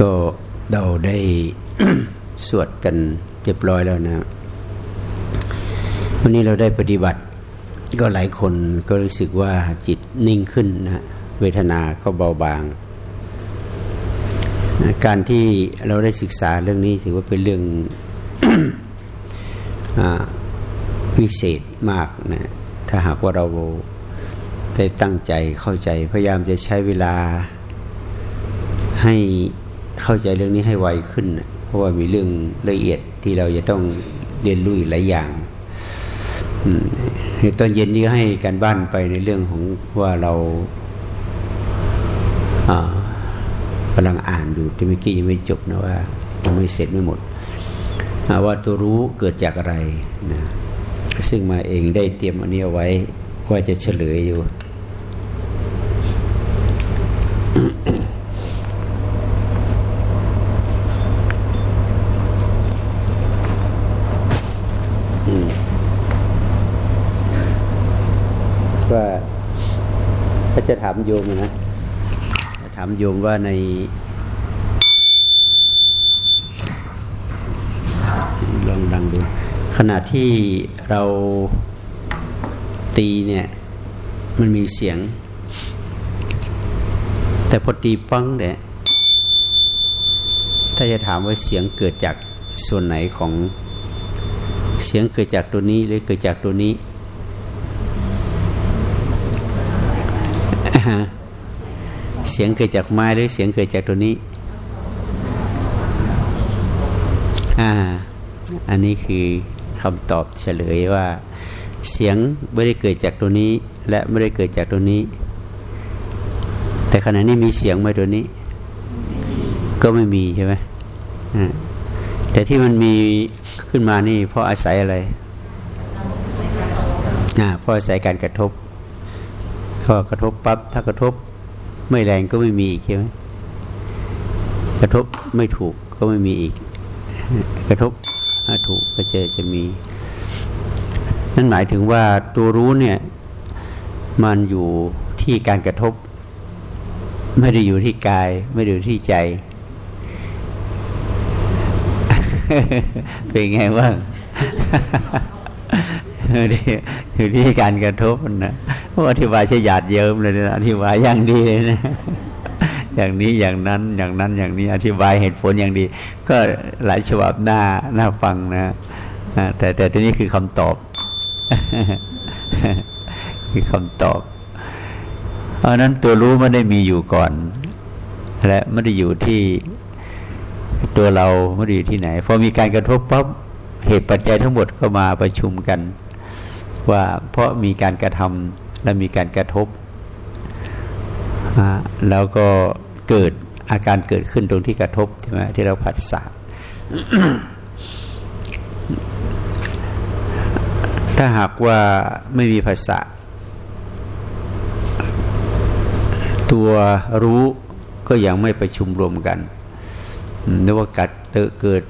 ก็เราได้สวดกันเรียบร้อยแล้วนะ วันนี้เราได้ปฏิบัติก็หลายคนก็รู้สึกว่าจิตนิ่งขึ้นนะเวทนาก็เบาบาง การที่เราได้ศึกษาเรื่องนี้ถือว่าเป็นเรื่องวิเศษมากนะถ้าหากว่าเราได้ตั้งใจเข้าใจ พยายามจะใช้เวลาให้ เข้าใจเรื่องนี้ให้ไวขึ้น เพราะว่ามีเรื่องละเอียดที่เราจะต้องเรียนรู้อีกหลายอย่างในตอนเย็นนี้ให้การบ้านไปในเรื่องของว่าเรากำลังอ่านอยู่ที่เมื่อกี้ยังไม่จบนะว่ายังไม่เสร็จไม่หมดว่าตัวรู้เกิดจากอะไรนะซึ่งมาเองได้เตรียมอันนี้เอาไว้ว่าจะเฉลยอยู่ว่าก็จะถามโยมนะถามโยมว่าในลองดังดูขณะที่เราตีเนี่ยมันมีเสียง แต่พอตีปังเนี่ยถ้าจะถามว่าเสียงเกิดจากส่วนไหนของเสียงเกิดจากตัวนี้หรือเกิดจากตัวนี้ เสียงเกิดจากไม้หรือเสียงเกิดจากตัวนี้ อ่า อันนี้คือคำตอบเฉลยว่า เสียงไม่ได้เกิดจากตัวนี้ และไม่ได้เกิดจากตัวนี้ แต่ขณะนี้มีเสียงไหมตัวนี้ ก็ไม่มีใช่ไหมแต่ที่มันมีขึ้นมานี่เพราะอาศัยอะไรอ่าเพราะอาศัยการกระทบพอกระทบปั๊บถ้ากระทบ ไม่แรงก็ไม่มีอีกใช่ไหมกระทบไม่ถูกก็ไม่มีอีก กระทบถูกก็จะจะมี นั่นหมายถึงว่าตัวรู้เนี่ยมันอยู่ที่การกระทบ ไม่ได้อยู่ที่กาย ไม่ได้อยู่ที่ใจ เป็นไงว่างอยู่ที่การกระทบนะ อธิบายใช้หยาดเยิ้มเลยนะอธิบายอย่างดีเลยนะอย่างนี้อย่างนั้นอย่างนั้นอย่างนี้อธิบายเหตุผลอย่างดี ก็หลายฉบับหน้าหน้าฟังนะแต่แต่ทีนี้คือคำตอบ คือคำตอบ เพราะนั้นตัวรู้ไม่ได้มีอยู่ก่อน และไม่ได้อยู่ที่ตัวเราไม่ได้อยู่ที่ไหนพอมีการกระทบปั๊บเหตุปัจจัยทั้งหมดก็มาประชุมกัน ว่าเพราะมีการกระทำ และมีการกระทบ แล้วก็เกิดอาการเกิดขึ้นตรงที่กระทบใช่ไหมที่เราผัสสะถ้าหากว่าไม่มีภาษาตัวรู้ก็ยังไม่ประชุมรวมกันนึกว่ากัดเกิด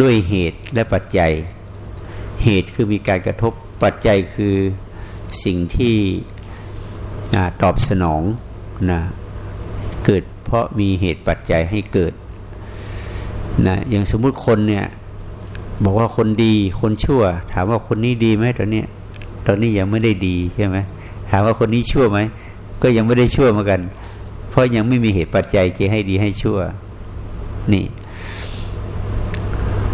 ด้วยเหตุและปัจจัย เหตุคือมีการกระทบปัจจัยคือ สิ่งที่ตอบสนองนะเกิดเพราะมีเหตุปัจจัยให้เกิดนะอย่างสมมุติคนเนี่ยบอกว่าคนดีคนชั่ว ถามว่าคนนี้ดีไหมตอนนี้ตอนนี้ยังไม่ได้ดีใช่ไหมถามว่าคนนี้ชั่วไหมก็ยังไม่ได้ชั่วเหมือนกัน เพราะยังไม่มีเหตุปัจจัยจะให้ดีให้ชั่ว นี่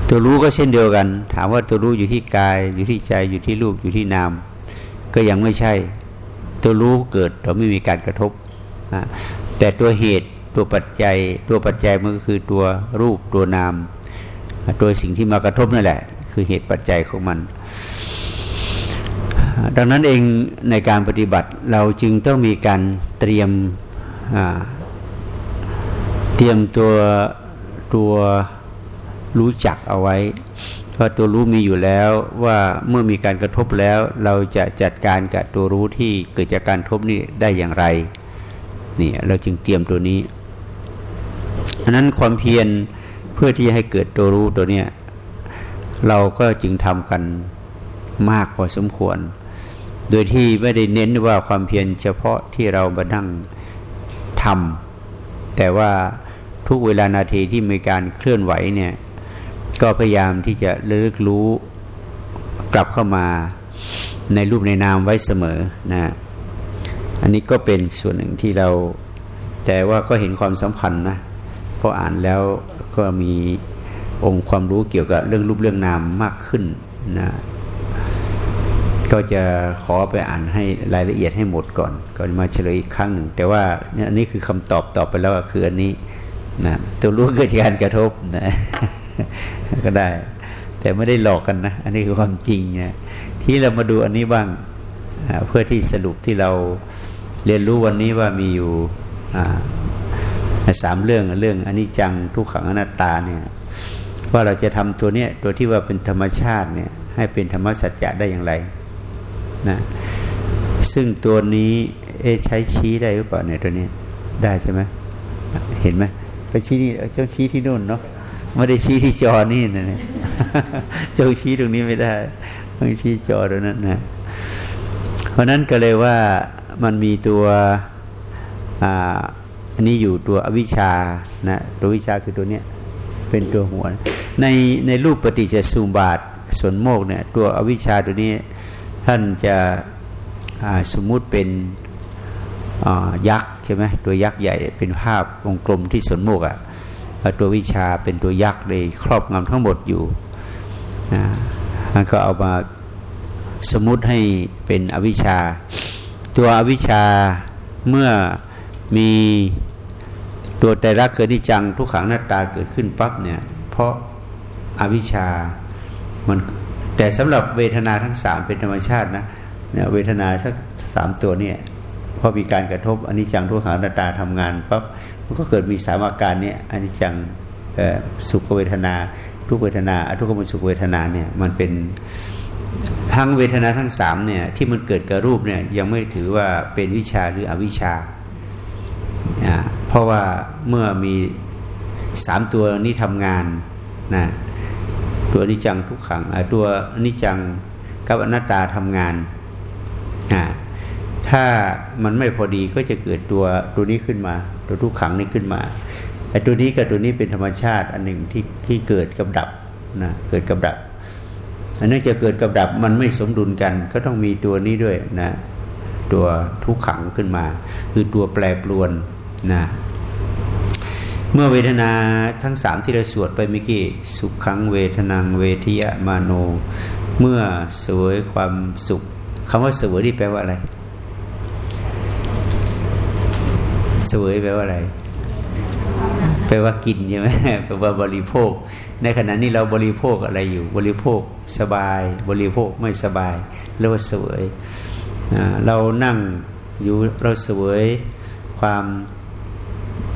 ตัวรู้ก็เช่นเดียวกัน ถามว่าตัวรู้อยู่ที่กาย อยู่ที่ใจอยู่ที่รูปอยู่ที่นาม ก็ยังไม่ใช่ ตัวรู้เกิดเราไม่มีการกระทบนะแต่ตัวเหตุตัวปัจจัย ตัวปัจจัยมันก็คือตัวรูปตัวนาม ตัวสิ่งที่มากระทบนั่นแหละ คือเหตุปัจจัยของมัน ดังนั้นเองในการปฏิบัติเราจึงต้องมีการเตรียมเตรียมตัวตัว รู้จักเอาไว้เพราะตัวรู้มีอยู่แล้วว่าเมื่อมีการกระทบแล้ว เราจะจัดการกับตัวรู้ที่เกิดจากการทบนี้ได้อย่างไรนี่เราจึงเตรียมตัวนี้อันนั้นความเพียรเพื่อที่จะให้เกิดตัวรู้ตัวเนี้ยเราก็จึงทำกันมากพอสมควร โดยที่ไม่ได้เน้นว่าความเพียรเฉพาะที่เรามานั่งทำแต่ว่าทุกเวลานาทีที่มีการเคลื่อนไหวเนี่ย ก็พยายามที่จะเลือกรู้กลับเข้ามาในรูปในนามไว้เสมอนะอันนี้ก็เป็นส่วนหนึ่งที่เรา แต่ว่าก็เห็นความสำคัญนะเพราะอ่านแล้วก็มีองค์ความรู้เกี่ยวกับเรื่องรูปเรื่องนามมากขึ้นนะก็จะขอไปอ่านให้รายละเอียดให้หมดก่อน ก่อนมาเฉลยอีกครั้งหนึ่ง แต่ว่าอันนี้คือคำตอบตอบไปแล้วคืออันนี้นะตัวรู้เกิดการกระทบนะ ก็ได้ แต่ไม่ได้หลอกกันนะ อันนี้คือความจริงนะที่เรามาดูอันนี้บ้างเพื่อที่สรุปที่เราเรียนรู้วันนี้ว่ามีอยู่สามเรื่องเรื่องอันิจจังทุกขังอนัตตาเนี่ยว่าเราจะทำตัวเนี้ยตัวที่ว่าเป็นธรรมชาติเนี่ยให้เป็นธรรมสัจจะได้อย่างไรนะซึ่งตัวนี้เอใช้ชี้ได้หรือเปล่าเนี่ยตัวนี้ได้ใช่ไหมเห็นไหมไปชี้นี่เจ้าชี้ที่นู่นเนาะ ไม่ได้ชี้ที่จอนี่นะเนี่ยจ้าชี้ตรงนี้ไม่ได้ต้องชี้จอตรงนั้นนะเพราะนั้นก็เลยว่ามันมีตัวอันนี้อยู่ตัวอวิชชานะตัววิชาคือตัวเนี้ยเป็นตัวหัวในในรูปปฏิจจสมุบาทส่วนโมกเนี่ยตัวอวิชชาตัวนี้ท่านจะสมมุติเป็นยักษ์ใช่ไหมตัวยักษ์ใหญ่เป็นภาพวงกลมที่สนโมกอะ่ะ ตัววิชาเป็นตัวยักษ์เลยครอบงำทั้งหมดอยู่นะมันก็เอามาสมมติให้เป็นอวิชชา ตัวอวิชชาเมื่อมีตัวแต่รักเกิดนิจังทุกขังหน้าตาเกิดขึ้นปั๊บเนี่ยเพราะอาวิชชามันแต่สำหรับเวทนาทั้งสามเป็นธรรมชาตินะเนี่ยเวทนาสักสามตัวเนี่ยพอมีการกระทบอนิจจังทุกขังหน้าตาทำงานปั๊บ มันก็เกิดมีสามอาการเนี่ยอนิจจังสุขเวทนา ทุกเวทนาอทุกขมสุขเวทนาเนี่ยมันเป็นทั้งเวทนาทั้งสามเนี่ยที่มันเกิดกับรูปเนี่ยยังไม่ถือว่าเป็นวิชาหรืออวิชา เพราะว่าเมื่อมีสามตัวนี้ทำงานนะตัวนิจังทุกขังตัวนิจังกับอนัตตาทำงานถ้ามันไม่พอดีก็จะเกิดตัวตัวนี้ขึ้นมา ตัวทุกขังนี้ขึ้นมาไอ้ตัวนี้กับตัวนี้เป็นธรรมชาติอันหนึ่งที่ที่เกิดกับดับนะเกิดกับดับอันนี้จะเกิดกับดับมันไม่สมดุลกัน ก็ต้องมีตัวนี้ด้วยนะตัวทุกขังขึ้นมา คือตัวแปรปรวนนะเมื่อเวทนาทั้งสามที่เราสวดไปเมื่อกี้สุขขังเวทนังเวทียมาโน เมื่อสวยความสุขคำว่าสวยนี่แปลว่าอะไร สวยแปลว่าอะไรแปลว่ากินใช่ไหมแปลว่าบริโภค ในขณะนี้เราบริโภคอะไรอยู่ บริโภคสบาย บริโภคไม่สบายเรียกว่าสวยเรานั่งอยู่เราสวยความ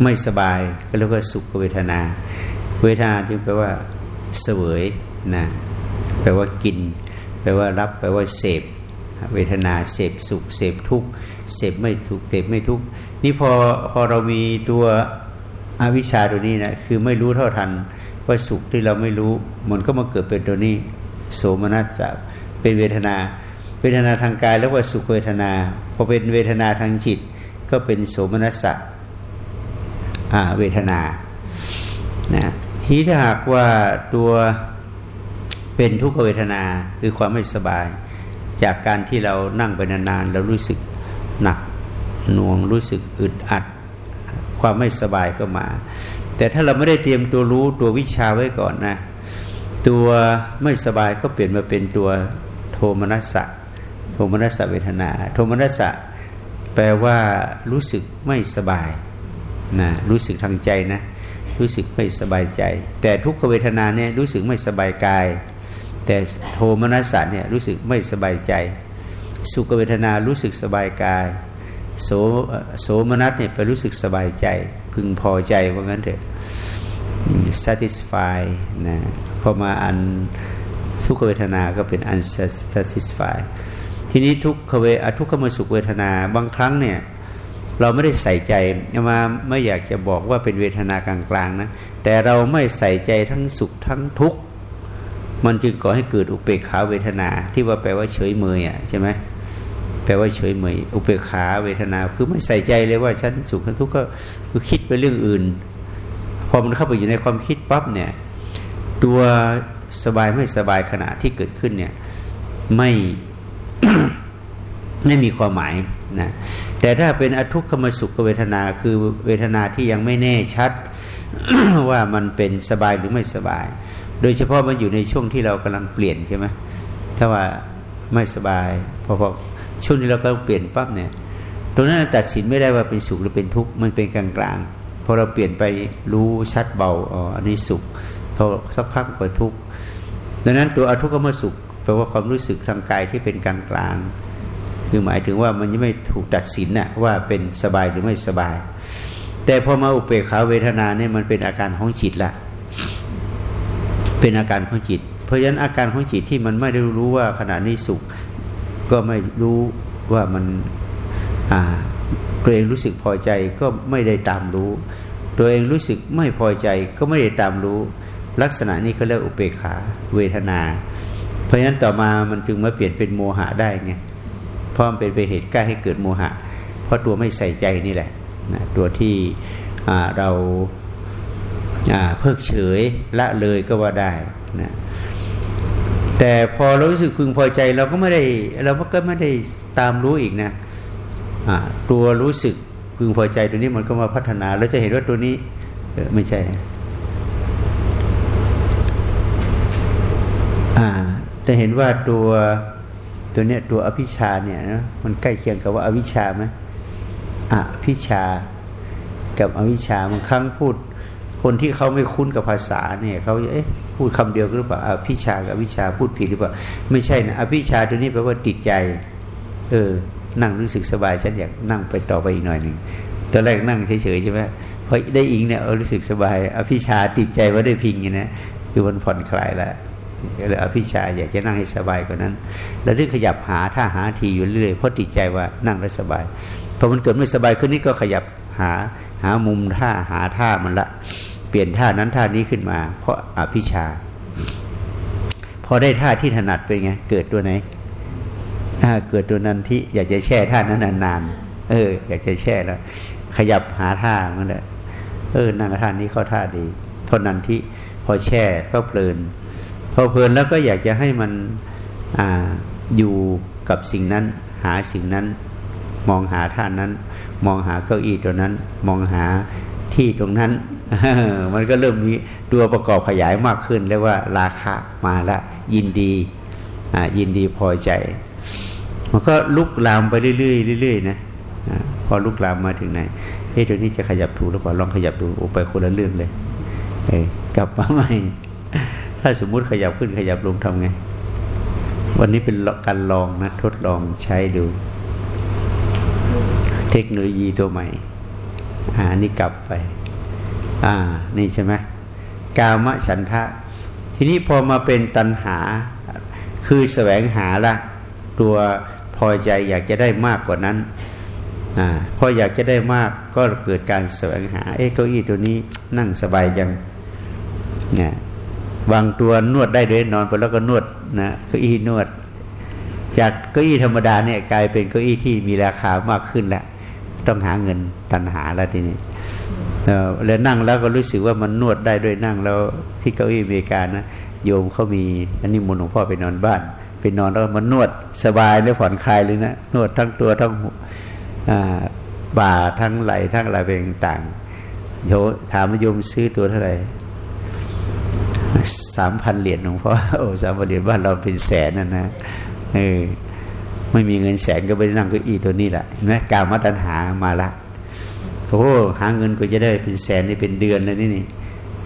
ไม่สบายก็เรียกว่าสุขเวทนา เวทนาจึงแปลว่าเสวยนะแปลว่ากิน แปลว่ารับแปลว่าเสพ เวทนาเสพสุขเสพทุกข์ เสพไม่ทุกเสพไม่ทุกนี่พอพอเรามีตัวอวิชชาตัวนี้นะคือไม่รู้เท่าทันว่าสุขที่เราไม่รู้ มันก็มาเกิดเป็นตัวนี้ โสมนัสจะเป็นเวทนา เวทนาทางกายแล้วว่าสุขเวทนาพอเป็นเวทนาทางจิต ก็เป็นโสมนัสเวทนานะทีถ้าหากว่าตัวเป็นทุกขเวทนาคือความไม่สบาย จากการที่เรานั่งไปนานๆเรารู้สึก หนักหน่วงรู้สึกอึดอัด ความไม่สบายก็มา แต่ถ้าเราไม่ได้เตรียมตัวรู้ตัววิชาไว้ก่อนนะตัวไม่สบายก็เปลี่ยนมาเป็นตัวโทมนัสสะโทมนัสสะเวทนา โทมนัสสะแปลว่ารู้สึกไม่สบายนะรู้สึกทางใจนะ รู้สึกไม่สบายใจ แต่ทุกขเวทนาเนี่ยรู้สึกไม่สบายกาย แต่โทมนัสสะเนี่ยรู้สึกไม่สบายใจ สุขเวทนารู้สึกสบายกาย โสโสมนัสเนี่ยไปรู้สึกสบายใจ พึงพอใจว่างั้นเถอะ satisfy นะพอมาอันทุกขเวทนาก็เป็น unsatisfy ทีนี้ทุกขเวทุกขมสุขเวทนาบางครั้งเนี่ยเราไม่ได้ใส่ใจมาไม่อยากจะบอกว่าเป็นเวทนากลางๆนะแต่เราไม่ใส่ใจทั้งสุขทั้งทุกข์มันจึงก่อให้เกิดอุเบกขาเวทนาที่ว่าแปลว่าเฉยเมยอะใช่ไหม แปลว่าเฉยเมยอุเบกขาเวทนา คือไม่ใส่ใจเลยว่าฉันสุขฉันทุกข์ก็คือคิดไปเรื่องอื่น พอมันเข้าไปอยู่ในความคิดปั๊บเนี่ย ตัวสบายไม่สบายขณะที่เกิดขึ้นเนี่ยไม่ไม่มีความหมายนะแต่ถ้าเป็นอทุกขมสุขเวทนาคือเวทนาที่ยังไม่แน่ชัดว่ามันเป็นสบายหรือไม่สบาย โดยเฉพาะมันอยู่ในช่วงที่เรากำลังเปลี่ยนใช่ไหมถ้าว่าไม่สบายพอพอ ช่วงที่เรากำลังเปลี่ยนปั๊บเนี่ยตรงนั้นตัดสินไม่ได้ว่าเป็นสุขหรือเป็นทุกข์มันเป็นกลางกลางพอเราเปลี่ยนไปรู้ชัดเบาอ๋ออันนี้สุขพอสักพักก็ทุกข์ดังนั้นตัวอทุกขมสุขแปลว่าความรู้สึกทางกายที่เป็นกลางกลางคือหมายถึงว่ามันยังไม่ถูกตัดสินน่ะว่าเป็นสบายหรือไม่สบาย แต่พอมาอุเบกขาเวทนาเนี่ยมันเป็นอาการของจิตละเป็นอาการของจิต เพราะฉะนั้นอาการของจิตที่มันไม่ได้รู้ว่าขณะนี้สุข ก็ไม่รู้ว่ามันตัวเองรู้สึกพอใจก็ไม่ได้ตามรู้ ตัวเองรู้สึกไม่พอใจก็ไม่ได้ตามรู้ ลักษณะนี้เขาเรียกอุเบกขาเวทนา เพราะฉะนั้นต่อมามันจึงมาเปลี่ยนเป็นโมหะได้ไงเพราะมันเป็นไปเหตุใกล้ให้เกิดโมหะ เพราะตัวไม่ใส่ใจนี่แหละนะตัวที่เราเพิกเฉยละเลยก็ว่าได้นะ แต่พอเรารู้สึกพึงพอใจเราก็ไม่ได้เราก็ไม่ได้ตามรู้อีกนะตัวรู้สึกพึงพอใจตัวนี้มันก็มาพัฒนาแล้วจะเห็นว่าตัวนี้ไม่ใช่แต่เห็นว่าตัวตัวเนี้ยตัวอภิชาเนี่ยนะมันใกล้เคียงกับว่าอวิชาไหมอภิชากับอวิชาบางครั้งพูด คนที่เขาไม่คุ้นกับภาษาเนี่ยเขาเอ๊ะ พูดคำเดียวหรือเปล่าอภิชากับวิชาพูดผิดหรือเปล่า ไม่ใช่นะอภิชาตัวนี้แปลว่าติดใจ เออ นั่งรู้สึกสบายฉันอยากนั่งไปต่อไปอีกหน่อยหนึ่งตอนแรกนั่งเฉยๆใช่ไหมพอได้อิงเนี่ยรู้สึกสบาย อภิชาติดใจว่าได้พิงอย่างนะคือมันผ่อนคลายแล้วเลยอภิชาอยากจะนั่งให้สบายกว่านั้น แล้วที่ขยับหาท่าหาทีอยู่เรื่อยเพราะติดใจว่านั่งแล้วสบายพอมันเกิดไม่สบายขึ้นนี่ก็ขยับหาหามุมท่าหาท่ามันละ ปลี่ยนท่านั้นท่านี้ขึ้นมา เพราะอภิชา พอได้ท่าที่ถนัดเป็นไง เกิดตัวไหนเกิดตัวนั้นที่อยากจะแช่ท่านั้นนานๆเออ อยากจะแช่แล้ว ขยับหาท่ามันเลยเออนั่งท่านี้เข้าท่าดีเท่านั้นที่พอแช่ก็เพลิน พอเพลินแล้วก็อยากจะให้มันออยู่กับสิ่งนั้น หาสิ่งนั้น มองหาท่านนั้น มองหาเก้าอี้ตัวนั้น มองหาที่ตรงนั้น มันก็เริ่มมีตัวประกอบขยายมากขึ้นเรียกว่าราคามาละ ยินดียินดีพอใจ มันก็ลุกลามไปเรื่อยๆเรื่อยๆนะพอลุกลามมาถึงไหนเฮ้ยตัวนี้จะขยับถูกหรือเปล่าลองขยับดูโอ้ไปคนละเรื่องเลยกลับมาใหม่ถ้าสมมุติขยับขึ้นขยับลงทำไง วันนี้เป็นการลองนะทดลองใช้ดู เทคโนโลยีตัวใหม่อ่านี่กลับไป อ่า นี่ใช่ไหมกามฉันทะ ทีนี้พอมาเป็นตัณหา คือแสวงหาละ ตัวพอใจอยากจะได้มากกว่านั้นอ่าพออยากจะได้มากก็เกิดการแสวงหา เอ้เก้าอี้ตัวนี้นั่งสบายจังนี่ยบางตัวนวดได้เลยนอนไปแล้วก็นวดนะเก้าอี้นวด จากเก้าอี้ธรรมดาเนี่ยกลายเป็นเก้าอี้ที่มีราคามากขึ้นแล้วต้องหาเงินตันหาแล้วทีนี้ แล้วนั่งแล้วก็รู้สึกว่ามันนวดได้ด้วยนั่งแล้วที่เก้าอี้อเมริกานะโยมเขามีอันนี้มนหลวงพ่อไปนอนบ้านไปนอนแล้วมันนวดสบายเลยผ่อนคลายเลยนะนวดทั้งตัวทั้งบ่าทั้งไหล่ทั้งอะไรเป็นต่างโยถามโยมซื้อตัวเท่าไหร่สามพันเหรียญหลวงพ่อโอ้สามพันเหรียญบ้านเราเป็นแสนนะนะเออไม่มีเงินแสนก็ไปนั่งเก้าอี้ตัวนี้แหละนไหมกามาตัญหามาละ โอ้หาเงินก็จะได้เป็นแสนนี่เป็นเดือนแล้วนี่นี่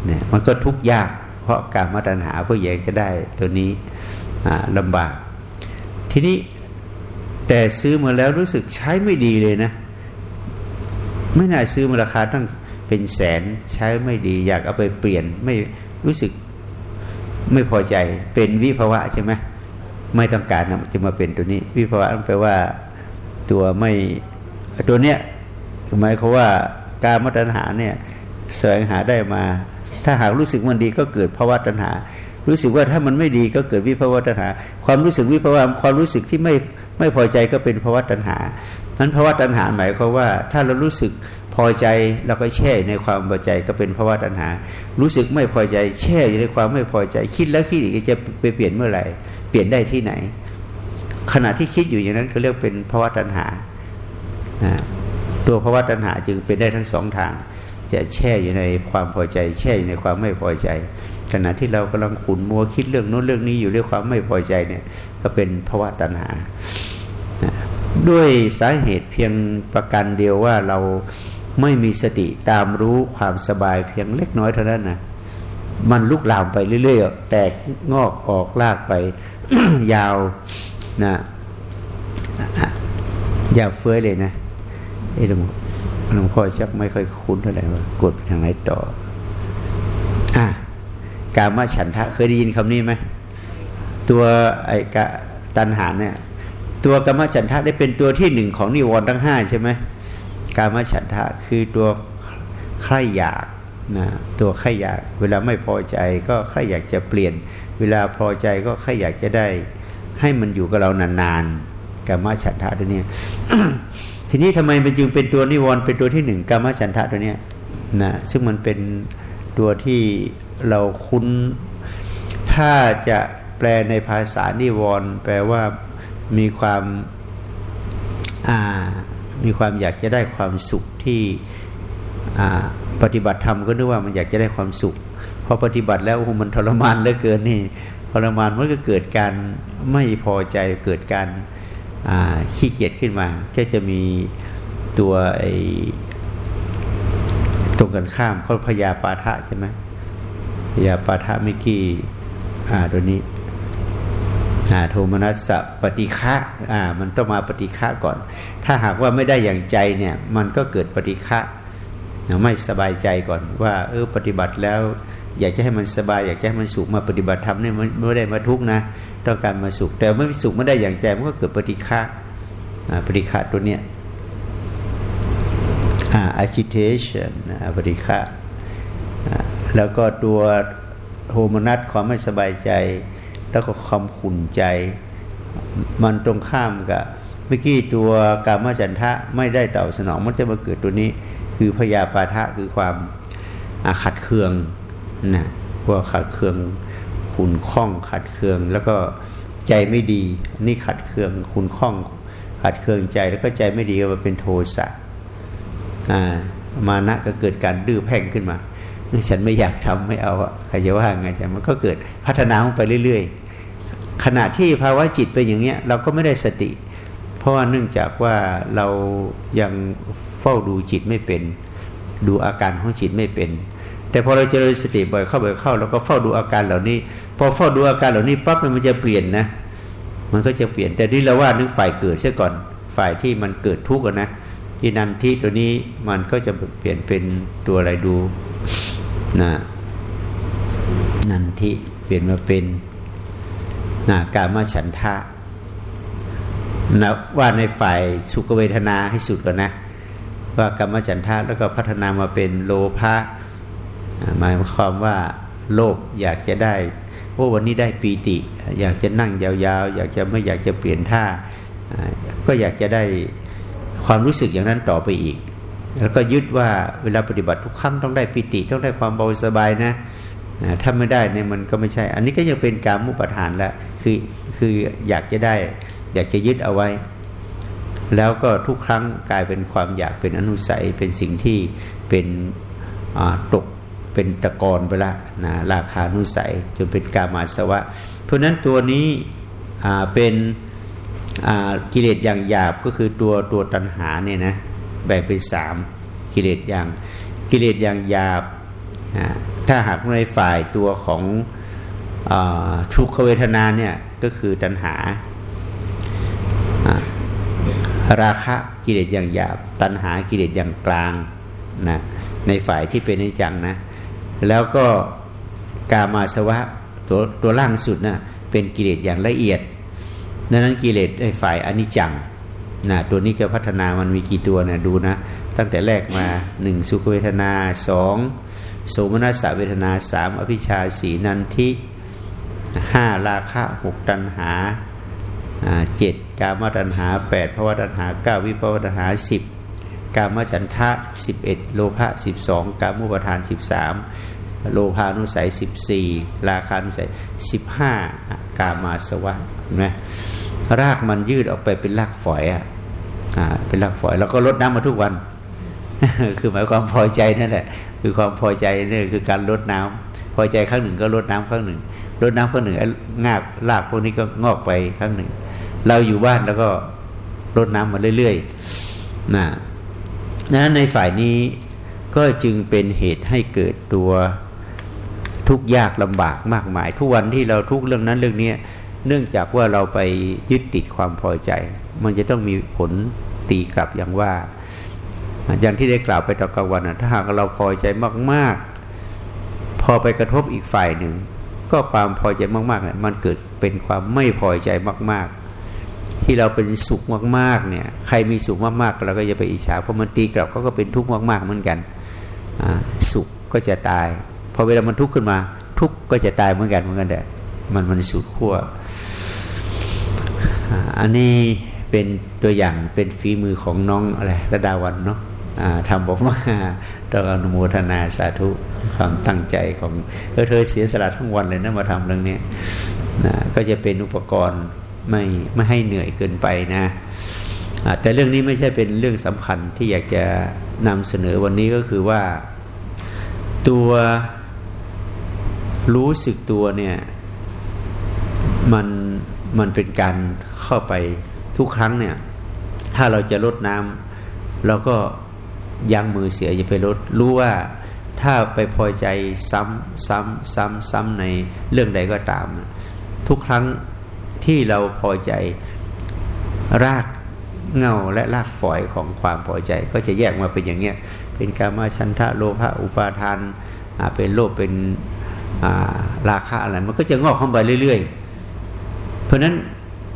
เนี่ยมันก็ทุกข์ยาก เพราะการมาตัญหาเพื่ออยากจะได้ตัวนี้ลำบาก ทีนี้แต่ซื้อมาแล้วรู้สึกใช้ไม่ดีเลยนะ ไม่น่าซื้อมาราคาตั้งเป็นแสนใช้ไม่ดี อยากเอาไปเปลี่ยนไม่รู้สึกไม่พอใจเป็นวิภาวะใช่ไหมไม่ต้องการจะมาเป็นตัวนี้ วิภาวะแปลว่าตัวไม่ตัวเนี้ย หมายเขาว่าการมตัญหาเนี่ยแสวงหาได้มา ถ้าหากรู้สึกมันดีก็เกิดภาวะตัญหา รู้สึกว่าถ้ามันไม่ดีก็เกิดวิภาวะตัญหา ความรู้สึกวิภาวะความรู้สึกที่ไม่ไม่พอใจก็เป็นภาวะตัญหานั้นภาวะตัญหาหมายเขาว่า ถ้าเรารู้สึกพอใจเราก็แช่ในความพอใจก็เป็นภาวะตัณหา รู้สึกไม่พอใจแช่อยู่ในความไม่พอใจ คิดแล้วคิดอีกจะไปเปลี่ยนเมื่อไหร่ เปลี่ยนได้ที่ไหน ขณะที่คิดอยู่อย่างนั้นเขาเรียกเป็นภาวะตัณหานะ ตัวภาวะตัณหาจึงเป็นได้ทั้งสองทาง จะแช่อยู่ในความพอใจ แช่อยู่ในความไม่พอใจ ขณะที่เรากำลังขุนมัวคิดเรื่องโน้นเรื่องนี้อยู่ด้วยความไม่พอใจเนี่ยก็เป็นภาวะตัณหา ด้วยสาเหตุเพียงประการเดียวว่าเราไม่มีสติตามรู้ความสบายเพียงเล็กน้อยเท่านั้นนะมันลุกลามไปเรื่อยๆ แตกงอกออกลากไป ยาวนะยาวเฟ้ยเลยนะ ไอ้หลวงหลวงพ่อชักไม่ค่อยคุ้นเท่าไหร่ว่ากดทางไหนต่อ อะกามาฉันทะเคยได้ยินคำนี้ไหมตัวไอ้กะตันหาเนี่ย ตัวกรรมฉันทะได้เป็นตัวที่หนึ่งของนิวรณ์ทั้งห้าใช่ไหมกรรมฉันทะคือตัวใครอยากนะตัวใครอยากเวลาไม่พอใจก็ใครอยากจะเปลี่ยน เวลาพอใจก็ใครอยากจะได้ ให้มันอยู่กับเรานานๆกรรมฉันทะตัวนี้ ทีนี้ทำไมมันจึงเป็นตัวนิวรณ์เป็นตัวที่หนึ่งกรรมฉันทะตัวนี้นะซึ่งมันเป็นตัวที่เราคุ้น ถ้าจะแปลในภาษานิวรณ์แปลว่ามีความมีความอยากจะได้ความสุขที่ปฏิบัติธรรมก็นึกว่ามันอยากจะได้ความสุขพอปฏิบัติแล้วมันทรมานเหลือเกินนี่ทรมานมันก็เกิดการไม่พอใจเกิดการ ขี้เกียจขึ้นมา ก็จะมีตัวไอตรงกันข้ามเขาพยาปาทะใช่ไหมพยาปาทะมื่อกี้ตัวนี้โทมนัสปฏิฆะอ่ามันต้องมาปฏิฆะก่อน ถ้าหากว่าไม่ได้อย่างใจเนี่ย มันก็เกิดปฏิฆะไม่สบายใจก่อนว่าเออปฏิบัติแล้ว อยากจะให้มันสบาย อยากจะให้มันสุขมาปฏิบัติธรรมเนี่ยมันไม่ได้มาทุกนะ ต้องการมาสุข แต่เมื่อสุขไม่ได้อย่างใจมันก็เกิดปฏิฆะปฏิฆะตัวเนี้ยอ่า agitation ปฏิฆะแล้วก็ตัวโฮมนัสความไม่สบายใจ แล้วก็ความขุ่นใจ มันตรงข้ามกับเมื่อกี้ตัวกามฉันทะไม่ได้ตอบสนองมันจะมาเกิดตัวนี้คือพยาปาทะคือความขัดเคืองนะว่าขัดเคือง ขุนข้องขัดเคือง แล้วก็ใจไม่ดี นี่ขัดเคืองขุนข้อง ขัดเคืองใจแล้วก็ใจไม่ดีก็มาเป็นโทสะอามานะก็เกิดการดื้อแพ่งขึ้นมาฉันไม่อยากทำไม่เอาใครจะว่าไงใช่มันก็เกิดพัฒนาไปเรื่อย ๆ ขณะที่ภาวะจิตเป็นอย่างเนี้ย เราก็ไม่ได้สติ เพราะว่าเนื่องจากว่าเรายังเฝ้าดูจิตไม่เป็น ดูอาการของจิตไม่เป็น แต่พอเราเจริญสติบ่อยเข้าบ่อยเข้าเราก็เฝ้าดูอาการเหล่านี้ พอเฝ้าดูอาการเหล่านี้ปั๊บมันจะเปลี่ยนนะ มันก็จะเปลี่ยนแต่ที่เราว่านึกฝ่ายเกิดเสียก่อนฝ่ายที่มันเกิดทุกข์นะที่นันที่ตัวนี้มันก็จะเปลี่ยนเป็นตัวอะไรดูนะนันทิเปลี่ยนมาเป็นนะกามาฉันทะนะว่าในฝ่ายสุขเวทนาให้สุดก่อนนะ ว่ากรรมฉันทะแล้วก็พัฒนามาเป็นโลภะ หมายความว่าโลภอยากจะได้ว่าวันนี้ได้ปีติ อยากจะนั่งยาวๆ อยากจะไม่อยากจะเปลี่ยนท่า ก็อยากจะได้ความรู้สึกอย่างนั้นต่อไปอีก แล้วก็ยึดว่าเวลาปฏิบัติทุกครั้งต้องได้ปิติ ต้องได้ความเบาสบายนะถ้าไม่ได้เนี่ยมันก็ไม่ใช่ อันนี้ก็ยังเป็นการมุปทานล้วคือคืออยากจะได้ อยากจะยึดเอาไว้ แล้วก็ทุกครั้งกลายเป็นความอยากเป็นอนุสัยเป็นสิ่งที่เป็นตก เป็นตะกอนไปละนะราคานุสัยจนเป็นกามาสวะ เพราะนั้นตัวนี้เป็นกิเลสอย่างหยาบก็คือตัวตัวตัณหาเนี่ยนะแบ่งเป็นสามกิเลสอย่างกิเลสอย่างหยาบถ้าหากในฝ่ายตัวของอทุกขเวทนาเนี่ยก็คือตัณหา ราคะกิเลสอย่างหยาบ ตัณหากิเลสอย่างกลางนะในฝ่ายที่เป็นนิจังนะ แล้วก็กามาสวะตัวตัวล่างสุดนะเป็นกิเลสอย่างละเอียดดังนั้นกิเลสในฝ่ายอนิจจังนะตัวนี้ก็พัฒนามันมีกี่ตัวนะดูนะ ตั้งแต่แรกมาหนึ่งสุขเวทนาสองโสมนัสเวทนาสามอภิชาสีนันทิห้าราคะหกตัณหาเจ็ดกามตัณหาแปดภวตัณหาเก้าวิภวตัณหาสิบ กามฉันทะสิบเอ็ดโลภะสิบสองกามุปทานสิบสามโลภานุสัยสิบสี่ราคานุสัยสิบห้ากามาสวะนะรากมันยืดออกไปเป็นรากฝอยอะเป็นรากฝอย แล้วก็ลดน้ำมาทุกวัน คือหมายความพอใจนั่นแหละ คือความพอใจนี่คือการลดน้ำพอใจครั้งหนึ่งก็ลดน้ำครั้งหนึ่งลดน้ำครั้งหนึ่งงาบรากพวกนี้ก็งอกไปครั้งหนึ่ง เราอยู่บ้านแล้วก็ลดน้ำมาเรื่อยๆนะ นั้นในฝ่ายนี้ก็จึงเป็นเหตุให้เกิดตัวทุกข์ยากลำบากมากมาย ทุกวันที่เราทุกเรื่องนั้นเรื่องนี้เนื่องจากว่าเราไปยึดติดความพอใจ มันจะต้องมีผลตีกลับอย่างว่า อย่างที่ได้กล่าวไปตอนกลางวันถ้าหากเราพอใจมาก ๆ พอไปกระทบอีกฝ่ายหนึ่ง ก็ความพอใจมากๆเนี่ยมันเกิดเป็นความไม่พอใจมาก ๆ ที่เราเป็นสุขมากๆเนี่ย ใครมีสุขมากๆเราก็จะไปอิจฉาเพราะมันตีกลับเขาก็เป็นทุกข์มากๆเหมือนกันสุขก็จะตายพอเวลามันทุกข์ขึ้นมา ทุกข์ก็จะตายเหมือนกันเหมือนกันแหละมันมันสุดขั้วอันนี้เป็นตัวอย่างเป็นฝีมือของน้องอะไรระดาวันเนาะทำบอกว่าต้องอนุโมทนาสาธุความตั้งใจของเออเธอเสียสละทั้งวันเลยนะมาทำเรื่องนี้นะก็จะเป็นอุปกรณ์ ไม่ไม่ให้เหนื่อยเกินไปนะแต่เรื่องนี้ไม่ใช่เป็นเรื่องสำคัญที่อยากจะนำเสนอวันนี้ก็คือว่าตัวรู้สึกตัวเนี่ยมันมันเป็นการเข้าไปทุกครั้งเนี่ย ถ้าเราจะลดน้ำเราก็ยั้งมือเสียอย่าไปลด รู้ว่าถ้าไปพอใจซ้ำซ้ำซ้ำซ้ำในเรื่องใดก็ตาม ทุกครั้ง ที่เราพอใจรากเงาและรากฝอยของความพอใจ ก็จะแยกมาเป็นอย่างเงี้ยเป็นกามาชันทะโลภะอุปาทานเป็นโลภเป็นราคะอะไรมันก็จะงอกเข้าไปเรื่อย ๆ เพราะนั้น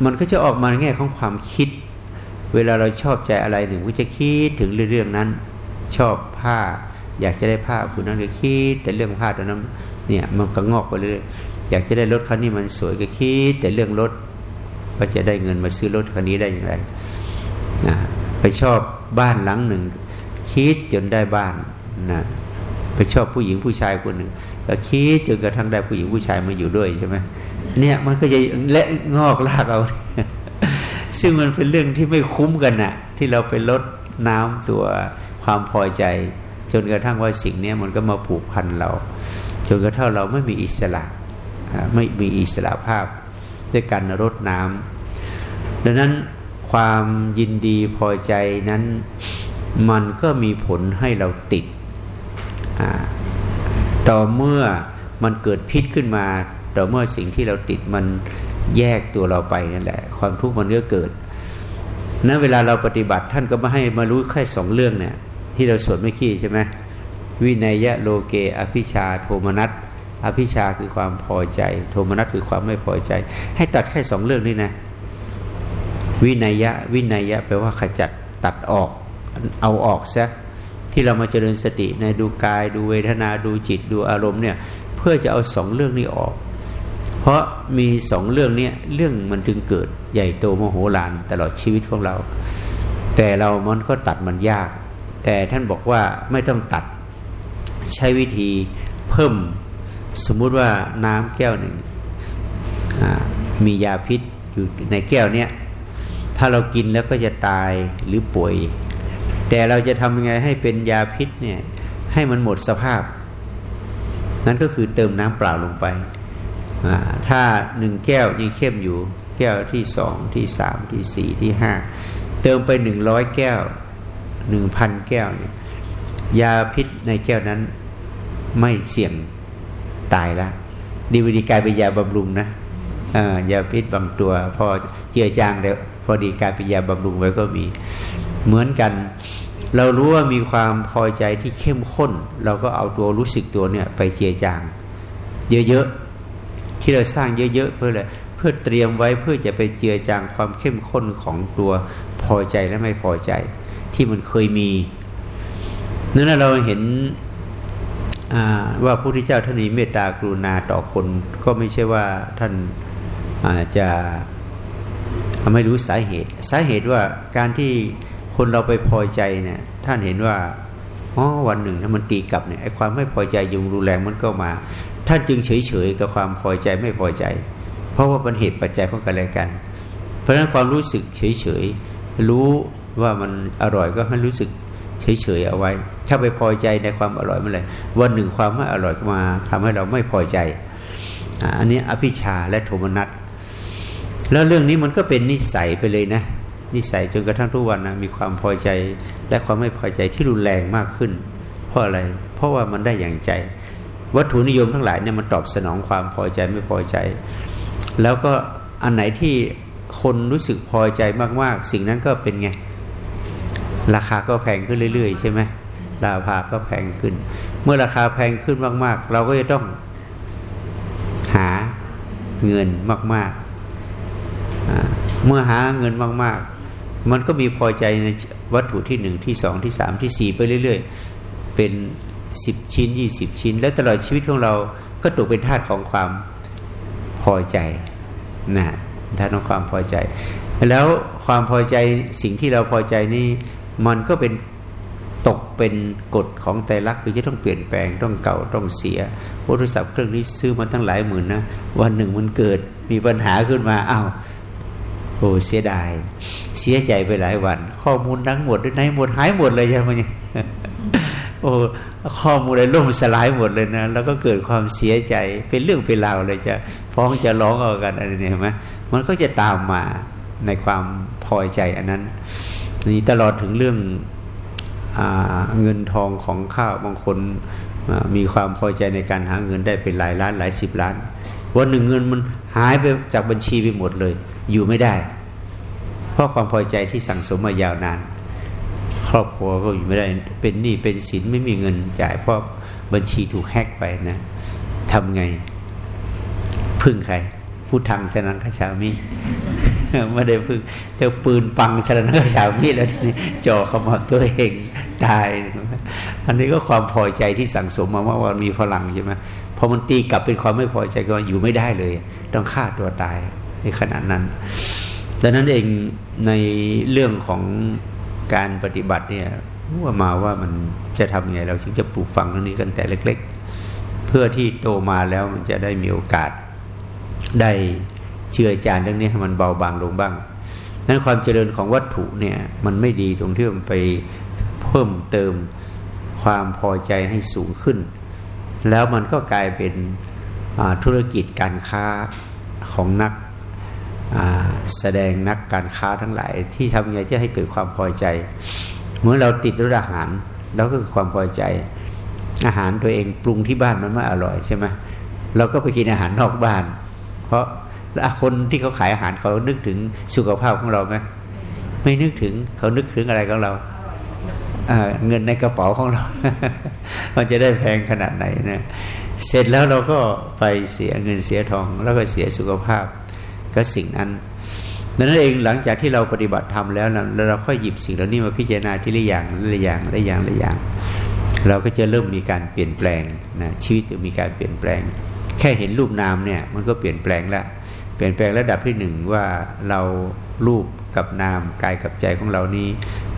มันก็จะออกมาในแง่ของความคิด เวลาเราชอบใจอะไรหนึ่งก็จะคิดถึงเรื่องนั้น ชอบผ้า อยากจะได้ผ้าคุณนั้นก็คิดแต่เรื่องผ้าตัวนั้นเนี่ยมันก็งอกไปเรื่อย อยากจะได้รถคันนี้มันสวยก็คิด แต่เรื่องรถก็จะได้เงินมาซื้อรถคันนี้ได้อย่างไรนะไปชอบบ้านหลังหนึ่ง คิดจนได้บ้านนะไปชอบผู้หญิงผู้ชายคนหนึ่งแล้วคิดจนกระทั่งได้ผู้หญิงผู้ชายมาอยู่ด้วยใช่ไหมเนี่ยมันก็จะและงอกลากเอา ซึ่งมันเป็นเรื่องที่ไม่คุ้มกันน่ะ ที่เราไปลดน้ำตัวความพอใจ จนกระทั่งว่าสิ่งนี้มันก็มาผูกพันเรา จนกระทั่งเราไม่มีอิสระ ไม่มีอิสระภาพด้วยการรดน้ำดังนั้นความยินดีพอใจนั้นมันก็มีผลให้เราติด ต่อเมื่อมันเกิดพิษขึ้นมา ต่อเมื่อสิ่งที่เราติดมันแยกตัวเราไปนั่นแหละ ความทุกข์มันก็เกิดนั้นเวลาเราปฏิบัติท่านก็มาให้มารู้แค่สองเรื่องเนี่ยที่เราสวดเมื่อกี้ใช่ไหมวินัยะโลเกอภิชาโทมนัส อภิชาคือความพอใจ โทมนัสคือความไม่พอใจ ให้ตัดแค่สองเรื่องนี้นะ วินัยะวินัยะแปลว่าขจัดตัดออก เอาออกซะที่เรามาเจริญสติในดูกาย ดูเวทนาดูจิตดูอารมณ์เนี่ยเพื่อจะเอาสองเรื่องนี้ออก เพราะมีสองเรื่องนี้เรื่องมันถึงเกิดใหญ่โตมโหฬารตลอดชีวิตของเรา แต่เรามันก็ตัดมันยาก แต่ท่านบอกว่าไม่ต้องตัดใช้วิธีเพิ่ม สมมุติว่าน้ำแก้วหนึ่งมียาพิษอยู่ในแก้วเนี้ยถ้าเรากินแล้วก็จะตายหรือป่วย แต่เราจะทำยังไงให้เป็นยาพิษเนี่ยให้มันหมดสภาพ นั่นก็คือเติมน้ำเปล่าลงไป ถ้าหนึ่งแก้วยังเข้มอยู่ แก้วที่สองที่สามที่สี่ที่ห้าเติมไปหนึ่งร้อยแก้วหนึ่งพันแก้วเนี่ยยาพิษในแก้วนั้นไม่เสี่ยง ตายและดีวิดีกลายเป็นยาบำรุงนะยาพิษบางตัว พอเจือจางแล้วพอดีกลายเป็นยาบำรุงไว้ก็มี เหมือนกัน เรารู้ว่ามีความพอใจที่เข้มข้น เราก็เอาตัวรู้สึกตัวเนี่ยไปเจียจาง เยอะๆที่เราสร้างเยอะๆเพื่ออะไรเพื่อเตรียมไว้เพื่อจะไปเจียจางความเข้มข้นของตัวพอใจและไม่พอใจ ที่มันเคยมีนั่นเราเห็น ว่าพระพุทธเจ้าท่านมีเมตตากรุณาต่อคนก็ไม่ใช่ว่าท่านอาจจะไม่รู้สาเหตุ สาเหตุว่าการที่คนเราไปพอใจเนี่ยท่านเห็นว่าอ๋อวันหนึ่งถ้ามันตีกลับเนี่ยไอ้ความไม่พอใจยุงรุนแรงมันก็มา ท่านจึงเฉยเฉยกับความพอใจไม่พอใจ เพราะว่าเป็นเหตุปัจจัยของกันและกัน เพราะฉะนั้นความรู้สึกเฉยเฉยรู้ว่ามันอร่อยก็ให้รู้สึก เฉยเฉยเอาไว้ ถ้าไปพอใจในความอร่อยเมื่อไหร่วันหนึ่งความไม่อร่อยมาทำให้เราไม่พอใจอันนี้อภิชาและโทมนัสแล้วเรื่องนี้มันก็เป็นนิสัยไปเลยนะ นิสัยจนกระทั่งทุกวันนะมีความพอใจและความไม่พอใจที่รุนแรงมากขึ้น เพราะอะไร เพราะว่ามันได้อย่างใจ วัตถุนิยมทั้งหลายเนี่ยมันตอบสนองความพอใจไม่พอใจ แล้วก็อันไหนที่คนรู้สึกพอใจมากๆ สิ่งนั้นก็เป็นไง ราคาก็แพงขึ้นเรื่อย ๆ ใช่ไหมราคาก็แพงขึ้น เมื่อราคาแพงขึ้นมาก ๆ เราก็จะต้องหาเงินมากๆ เมื่อหาเงินมาก ๆ มันก็มีพอใจในวัตถุที่หนึ่งที่สองที่สามที่สี่ไปเรื่อย ๆ เป็นสิบชิ้นยี่สิบชิ้น แล้วตลอดชีวิตของเราก็ตกเป็นทาสของความพอใจนะทาสของความพอใจ แล้วความพอใจสิ่งที่เราพอใจนี่ มันก็เป็นตกเป็นกฎของแต่ละคือจะต้องเปลี่ยนแปลงต้องเก่าต้องเสียโทรศัพท์เครื่องนี้ซื้อมาตั้งหลายหมื่นนะวันหนึ่งมันเกิดมีปัญหาขึ้นมาอ้าวโอ้เสียดาย เสียใจไปหลายวัน ข้อมูลทั้งหมดในหมดหายหมดเลยใช่ไหมโอ้ข้อมูลอะไรล่มสลายหมดเลยนะ แล้วก็เกิดความเสียใจเป็นเรื่องเป็นราวเลยจะฟ้องจะร้องเอากันอะไรเนี่ยเห็นไหมมันก็จะตามมาในความพอใจอันนั้น นี่ตลอดถึงเรื่องเงินทองของข้าวบางคนมีความพอใจในการหาเงินได้เป็นหลายล้านหลายสิบล้านวันหนึ่งเงินมันหายไปจากบัญชีไปหมดเลย อยู่ไม่ได้ เพราะความพอใจที่สั่งสมมายาวนาน ครอบครัวก็อยู่ไม่ได้เป็นหนี้เป็นสินไม่มีเงินจ่ายเพราะบัญชีถูกแฮกไปนะทำไง พึ่งใคร ผู้ทางสนังขชามี ไม่ได้พึ่งเดี๋ยวปืนปังสนังขชามีแล้วนี่จ่อขมับตัวเองตาย อันนี้ก็ความพอใจที่สั่งสมมาว่าวันมีพลังใช่ไหมพอมันตีกลับเป็นความไม่พอใจก็อยู่ไม่ได้เลย ต้องฆ่าตัวตายในขณะนั้นดังนั้นเองในเรื่องของการปฏิบัติเนี่ยว่ามาว่ามันจะทำยังไงเราถึงจะปลูกฝังเรื่องนี้กันแต่เล็ก ๆ เพื่อที่โตมาแล้วมันจะได้มีโอกาสได้ เชื่อจารย์เรื่องนี้ให้มันเบาบางลงบ้าง นั้นความเจริญของวัตถุเนี่ยมันไม่ดีตรงที่มันไปเพิ่มเติมความพอใจให้สูงขึ้น แล้วมันก็กลายเป็นธุรกิจการค้าของนักแสดงนักการค้าทั้งหลาย ที่ทำยังไงจะให้เกิดความพอใจ เมื่อเราติดรสอาหารเราก็คือความพอใจ อาหารตัวเองปรุงที่บ้านมันไม่อร่อยใช่ไหมเราก็ไปกินอาหารนอกบ้าน เพราะ แล้วคนที่เขาขายอาหารเขานึกถึงสุขภาพของเราไหมไม่นึกถึงเขานึกถึงอะไรของเราเงินในกระเป๋าของเรา มันจะได้แพงขนาดไหนนะเสร็จแล้วเราก็ไปเสียเงินเสียทอง แล้วก็เสียสุขภาพก็สิ่งนั้นดังนั้นเองหลังจากที่เราปฏิบัติทำแล้วเราเราค่อยหยิบสิ่งเหล่านี้มาพิจารณาทีละอย่างละอย่างละอย่างละอย่าง เราก็จะเริ่มมีการเปลี่ยนแปลงนะชีวิตจะมีการเปลี่ยนแปลง แค่เห็นรูปนามเนี่ยมันก็เปลี่ยนแปลงแล้ว เปลี่ยนแปลงระดับที่หนึ่งว่าเรารูปกับนามกายกับใจของเรานี้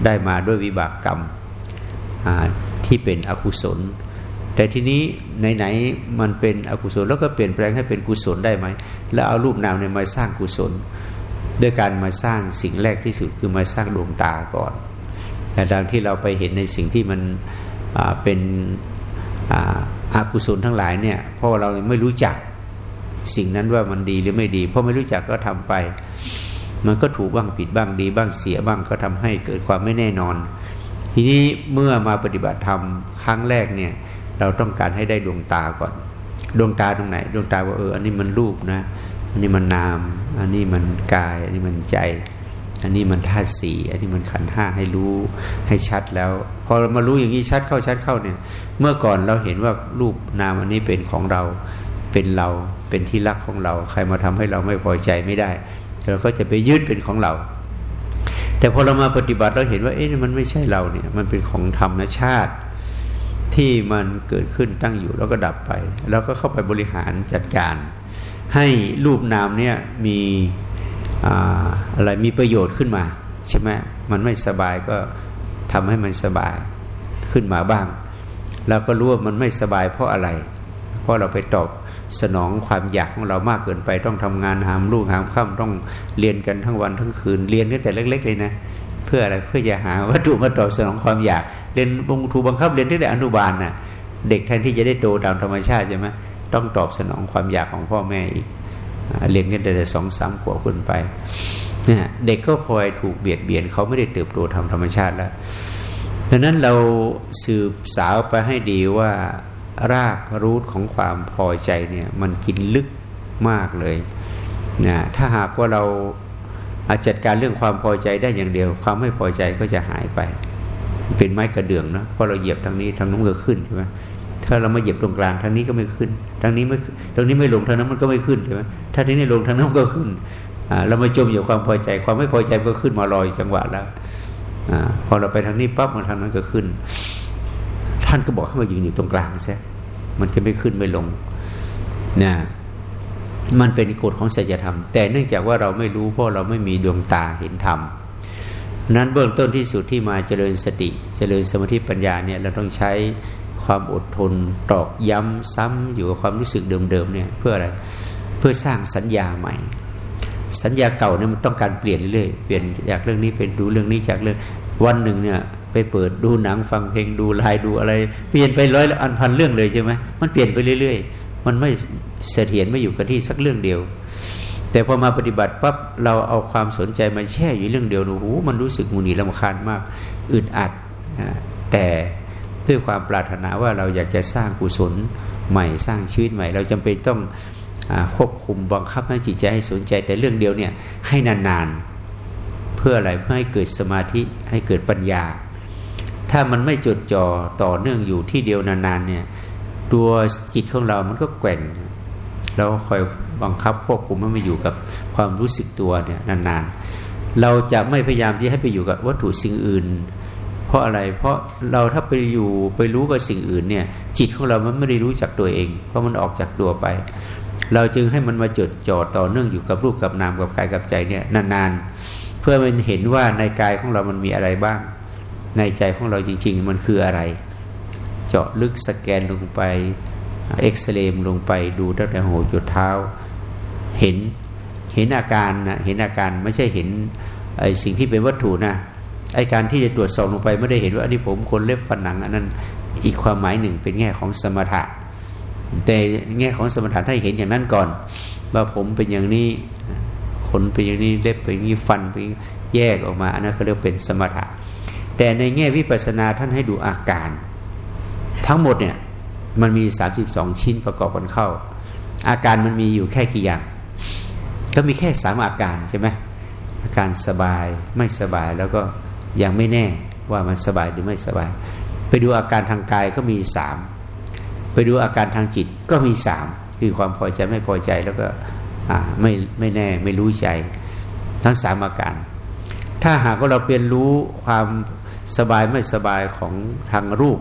ได้มาด้วยวิบากกรรมที่เป็นอกุศล แต่ทีนี้ไหนๆมันเป็นอกุศลแล้วก็เปลี่ยนแปลงให้เป็นกุศลได้ไหมแล้วเอารูปนามเนี่ยมาสร้างกุศล ด้วยการมาสร้างสิ่งแรกที่สุดคือมาสร้างดวงตาก่อนแต่ดังที่เราไปเห็นในสิ่งที่มันเป็นอกุศลทั้งหลายเนี่ยเพราะเราไม่รู้จัก สิ่งนั้นว่ามันดีหรือไม่ดี เพราะไม่รู้จักก็ทำไป มันก็ถูกบ้างผิดบ้างดีบ้างเสียบ้างก็ทำให้เกิดความไม่แน่นอน ทีนี้เมื่อมาปฏิบัติธรรมครั้งแรกเนี่ยเราต้องการให้ได้ดวงตาก่อน ดวงตาตรงไหน ดวงตาว่าเอออันนี้มันรูปนะ อันนี้มันนาม อันนี้มันกาย อันนี้มันใจ อันนี้มันธาตุสีอันนี้มันขันธ์ห้าให้รู้ให้ชัดแล้ว พอเรามารู้อย่างนี้ชัดเข้าชัดเข้าเนี่ย เมื่อก่อนเราเห็นว่ารูปนามอันนี้เป็นของเรา เป็นเราเป็นที่รักของเรา ใครมาทำให้เราไม่พอใจไม่ได้เราก็จะไปยึดเป็นของเรา แต่พอเรามาปฏิบัติเราเห็นว่าเอ๊ะมันไม่ใช่เราเนี่ยมันเป็นของธรรมชาติ ที่มันเกิดขึ้นตั้งอยู่แล้วก็ดับไป แล้วก็เข้าไปบริหารจัดการ ให้รูปนามเนี่ยมีอะไรมีประโยชน์ขึ้นมาใช่ไหมมันไม่สบายก็ทำให้มันสบายขึ้นมาบ้างเราก็รู้ว่ามันไม่สบายเพราะอะไร เพราะเราไปตอบ สนองความอยากของเรามากเกินไปต้องทำงานหามลูกหามค่ำต้องเรียนกันทั้งวันทั้งคืนเรียนกันแต่เล็ก ๆ เลยนะเพื่ออะไรเพื่อจะหาวัตถุมาตอบสนองความอยาก เรียนบงถูบังคับเรียนที่แต่อนุบาลน่ะเด็กแทนที่จะได้โตตามธรรมชาติใช่ไหมต้องตอบสนองความอยากของพ่อแม่อีกเรียนกันแต่สองสามขวบขึ้นไปเนี่ยเด็กก็พลอยถูกเบียดเบียนเขาไม่ได้เติบโตทำธรรมชาติแล้วดังนั้นเราสืบสาวไปให้ดีว่า รากรูทของความพอใจเนี่ยมันกินลึกมากเลยนะถ้าหากว่าเราอาจัดการเรื่องความพอใจได้อย่างเดียว ความไม่พอใจก็จะหายไป เป็นไม้กระเดื่องนะพราะเราเหยียบทางนี้ทางนู้นก็ขึ้นใช่ไหมถ้าเรามาเหยียบตรงกลางทางนี้ก็ไม่ขึ้นทางนี้ไม่ทางนี้ไม่ลงทางนั้นมันก็ไม่ขึ้นใช่ไหมถ้าทางนี้ลงทางนั้นก็ขึ้นเรามาจมอยู่ความพอใจ ความไม่พอใจก็ขึ้นมาลอยจังหวะแล้วอพอเราไปทางนี้ปั๊บมันทางนั้นก็ขึ้น ท่านก็บอกให้มายืนอยู่ตรงกลางซะมันจะไม่ขึ้นไม่ลงนะมันเป็นกฎของศีลธรรม แต่เนื่องจากว่าเราไม่รู้เพราะเราไม่มีดวงตาเห็นธรรมนั้นเบื้องต้นที่สุดที่มาเจริญสติ เจริญสมาธิปัญญาเนี่ยเราต้องใช้ความอดทนตอกย้ำซ้ำอยู่กับความรู้สึกเดิมๆเนี่ยเพื่ออะไรเพื่อสร้างสัญญาใหม่ สัญญาเก่าเนี่ยมันต้องการเปลี่ยนเรื่อยๆเปลี่ยนจากเรื่องนี้เป็นดูเรื่องนี้จากเรื่องวันหนึ่งเนี่ย ไปเปิดดูหนังฟังเพลงดูไลน์ดูอะไร เปลี่ยนไปร้อยอันพันเรื่องเลยใช่ไหมมันเปลี่ยนไปเรื่อย ๆ มันไม่เสถียรไม่อยู่กับที่สักเรื่องเดียว แต่พอมาปฏิบัติปั๊บเราเอาความสนใจมาแช่อยู่เรื่องเดียวโอ้โหมันรู้สึกมุนีลำคาญมากอึดอัดแต่ด้วยความปรารถนาว่าเราอยากจะสร้างกุศลใหม่สร้างชีวิตใหม่ เราจำเป็นต้องควบคุมบังคับให้จิตใจให้สนใจแต่เรื่องเดียวเนี่ยให้นานๆ เพื่ออะไรเพื่อให้เกิดสมาธิให้เกิดปัญญา ถ้ามันไม่จดจ่อต่อเนื่องอยู่ที่เดียวนานๆเนี่ย ตัวจิตของเรามันก็แกว่งเราคอยบังคับควบคุมไม่มาอยู่กับความรู้สึกตัวเนี่ยนานๆ เราจะไม่พยายามที่ให้ไปอยู่กับวัตถุสิ่งอื่น เพราะอะไรเพราะเราถ้าไปอยู่ไปรู้กับสิ่งอื่นเนี่ยจิตของเรามันไม่ได้รู้จักตัวเอง เพราะมันออกจากตัวไป เราจึงให้มันมาจดจ่อต่อเนื่องอยู่กับรูปกับนามกับกายกับใจเนี่ยนานๆ เพื่อมันเห็นว่าในกายของเรามันมีอะไรบ้าง ในใจของเราจริง ๆ มันคืออะไร เจาะลึกสแกนลงไปเอ็กซเรย์ลงไปดูตั้งแต่หัวจุดเท้า เห็นเห็นอาการนะเห็นอาการไม่ใช่เห็นไอสิ่งที่เป็นวัตถุนะไอการที่จะตรวจสอบลงไปไม่ได้เห็นว่าอันนี้ผมคนเล็บฟันหนังอันนั้นอีกความหมายหนึ่งเป็นแง่ของสมถะ แต่แง่ของสมถะถ้าเห็นอย่างนั้นก่อน ว่าผมเป็นอย่างนี้ขนเป็นอย่างนี้เล็บเป็นอย่างนี้ฟันเป็นแยกออกมาอันนั้นก็เรียกเป็นสมถะ แต่ในแง่วิปัสนาท่านให้ดูอาการ ทั้งหมดเนี่ยมันมี 32 ชิ้นประกอบกันเข้า อาการมันมีอยู่แค่กี่อย่าง ก็มีแค่สามอาการใช่ไหมอาการสบายไม่สบายแล้วก็ยังไม่แน่ว่ามันสบายหรือไม่สบาย ไปดูอาการทางกายก็มีสามไปดูอาการทางจิตก็มีสามคือความพอใจไม่พอใจแล้วก็ไม่ไม่แน่ไม่รู้ใจ ทั้งสามอาการ ถ้าหากว่าเราเปลี่ยนรู้ความ สบายไม่สบายของทางรูป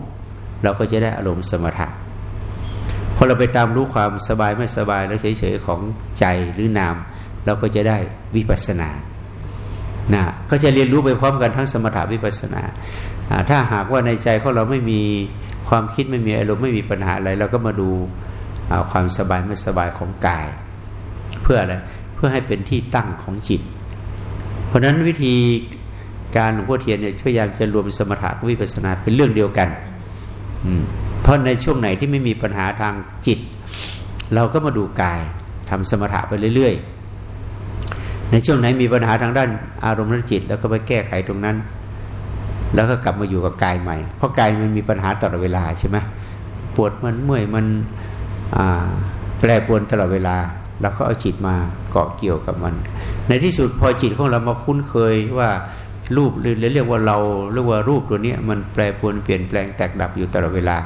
เราก็จะได้อารมณ์สมถะพอเราไปตามรู้ความสบายไม่สบายแล้วเฉยๆของใจหรือนาม เราก็จะได้วิปัสสนานะก็จะเรียนรู้ไปพร้อมกันทั้งสมถาวิปัสนา ถ้าหากว่าในใจของเราไม่มีความคิดไม่มีอารมณ์ไม่มีปัญหาอะไร เราก็มาดูความสบายไม่สบายของกาย เพื่ออะไรเพื่อให้เป็นที่ตั้งของจิต เพราะนั้นวิธี การหลวงพ่อเทียนเนี่ยพยายามจะรวมสมถะวิปัสนาเป็นเรื่องเดียวกันเพราะในช่วงไหนที่ไม่มีปัญหาทางจิต เราก็มาดูกายทำสมถะไปเรื่อย ๆ ในช่วงไหนมีปัญหาทางด้านอารมณ์และจิต แล้วก็ไปแก้ไขตรงนั้น แล้วก็กลับมาอยู่กับกายใหม่ เพราะกายมันมีปัญหาตลอดเวลาใช่ไหมปวดมันเมื่อยมันแปรปรวนตลอดเวลาแล้วก็เอาจิตมาเกาะเกี่ยวกับมัน ในที่สุดพอจิตของเรามาคุ้นเคยว่า รูปหรือเรียกว่าเราเรียกว่ารูปตัวนี้มันแปรปรวนเปลี่ยนแปลงแตกดับอยู่ตลอดเวลา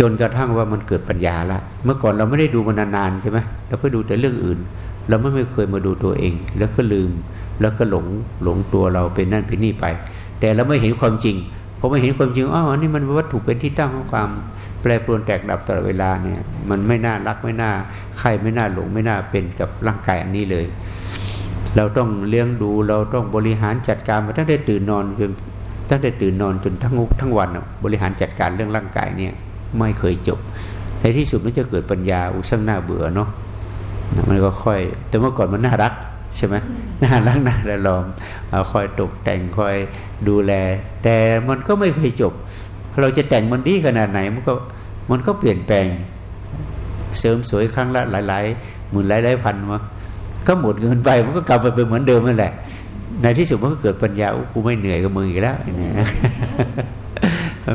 จนกระทั่งว่ามันเกิดปัญญาละ เมื่อก่อนเราไม่ได้ดูมันนานๆใช่ไหมเราก็ดูแต่เรื่องอื่น เราไม่เคยมาดูตัวเอง แล้วก็ลืมแล้วก็หลงหลงตัวเราเป็นนั่นเป็นนี่ไป แต่เราไม่เห็นความจริงพอไม่เห็นความจริงอ๋อนี่มันวัตถุเป็นที่ตั้งของความแปรปรวนแตกดับตลอดเวลาเนี่ย มันไม่น่ารักไม่น่าใครไม่น่าหลงไม่น่าเป็นกับร่างกายอันนี้เลย เราต้องเลี้ยงดูเราต้องบริหารจัดการมาตั้งแต่ตื่นนอนจนตั้งแต่ตื่นนอนจนทั้งทั้งวันบริหารจัดการเรื่องร่างกายเนี่ยไม่เคยจบ ในที่สุดมันจะเกิดปัญญาอุช่างหน้าเบื่อเนาะมันก็ค่อย แต่เมื่อก่อนมันน่ารักใช่ไหมน่ารักน่าระลอมคอยตกแต่งคอยดูแล แต่มันก็ไม่เคยจบ เราจะแต่งมันดีขนาดไหนมันก็มันก็เปลี่ยนแปลง เสริมสวยครั้งละหลาย ๆ หมื่นหลายๆพันมา ก็หมดเงินไปมันก็กลับไปเป็นเหมือนเดิมนั่นแหละ ในที่สุดมันก็เกิดปัญญากูไม่เหนื่อยกับมึงอีกแล้วเนี่ย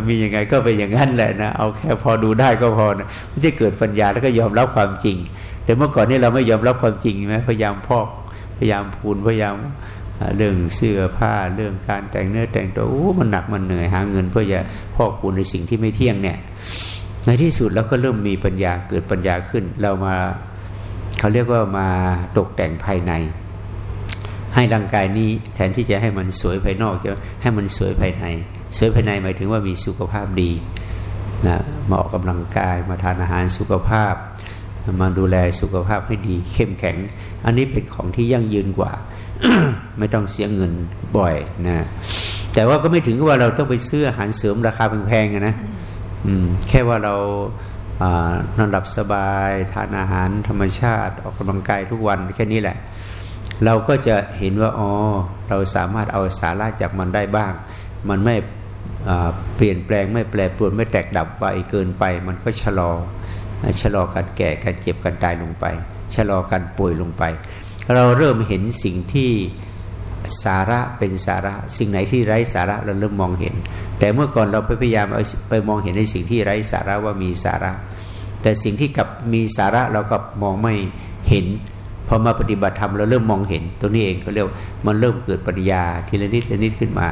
มียังไงก็เป็นอย่างนั้นแหละนะเอาแค่พอดูได้ก็พอนะมันจะเกิดปัญญาแล้วก็ยอมรับความจริง แต่เมื่อก่อนนี้เราไม่ยอมรับความจริงไหมพยายามพอกพยายามพูนพยายามเรื่องเสื้อผ้าเรื่องการแต่งเนื้อแต่งตัวโอ้มันหนักมันเหนื่อยหาเงินเพื่อจะพอกพูนในสิ่งที่ไม่เที่ยงเนี่ยในที่สุดเราก็เริ่มมีปัญญาเกิดปัญญาขึ้น เรามา เขาเรียกว่ามาตกแต่งภายใน ให้ร่างกายนี้แทนที่จะให้มันสวยภายนอกจะให้มันสวยภายใน สวยภายในหมายถึงว่ามีสุขภาพดีนะมาออกกำลังกายมาทานอาหารสุขภาพ มาดูแลสุขภาพให้ดี เข้มแข็ง อันนี้เป็นของที่ยั่งยืนกว่า ไม่ต้องเสียเงินบ่อยนะแต่ว่าก็ไม่ถึงกับว่าเราต้องไปซื้ออาหารเสริมราคาแพงๆนะแค่ว่าเรา นอนหลับสบายทานอาหารธรรมชาติ ออกกำลังกายทุกวันแค่นี้แหละ เราก็จะเห็นว่าอ๋อเราสามารถเอาสาระจากมันได้บ้าง มันไม่เปลี่ยนแปลงไม่แปรปรวนไม่แตกดับไปเกินไป มันก็ชะลอชะลอการแก่การเจ็บการตายลงไป ชะลอการป่วยลงไป เราเริ่มเห็นสิ่งที่ สาระเป็นสาระ สิ่งไหนที่ไร้สาระเราเริ่มมองเห็น แต่เมื่อก่อนเราไปพยายามเอาไปมองเห็นในสิ่งที่ไร้สาระว่ามีสาระ แต่สิ่งที่กับมีสาระเราก็มองไม่เห็นพอมาปฏิบัติธรรมเราเริ่มมองเห็น ตัวนี้เองเขาเรียกมันเริ่มเกิดปัญญาทีละนิดละนิดขึ้นมา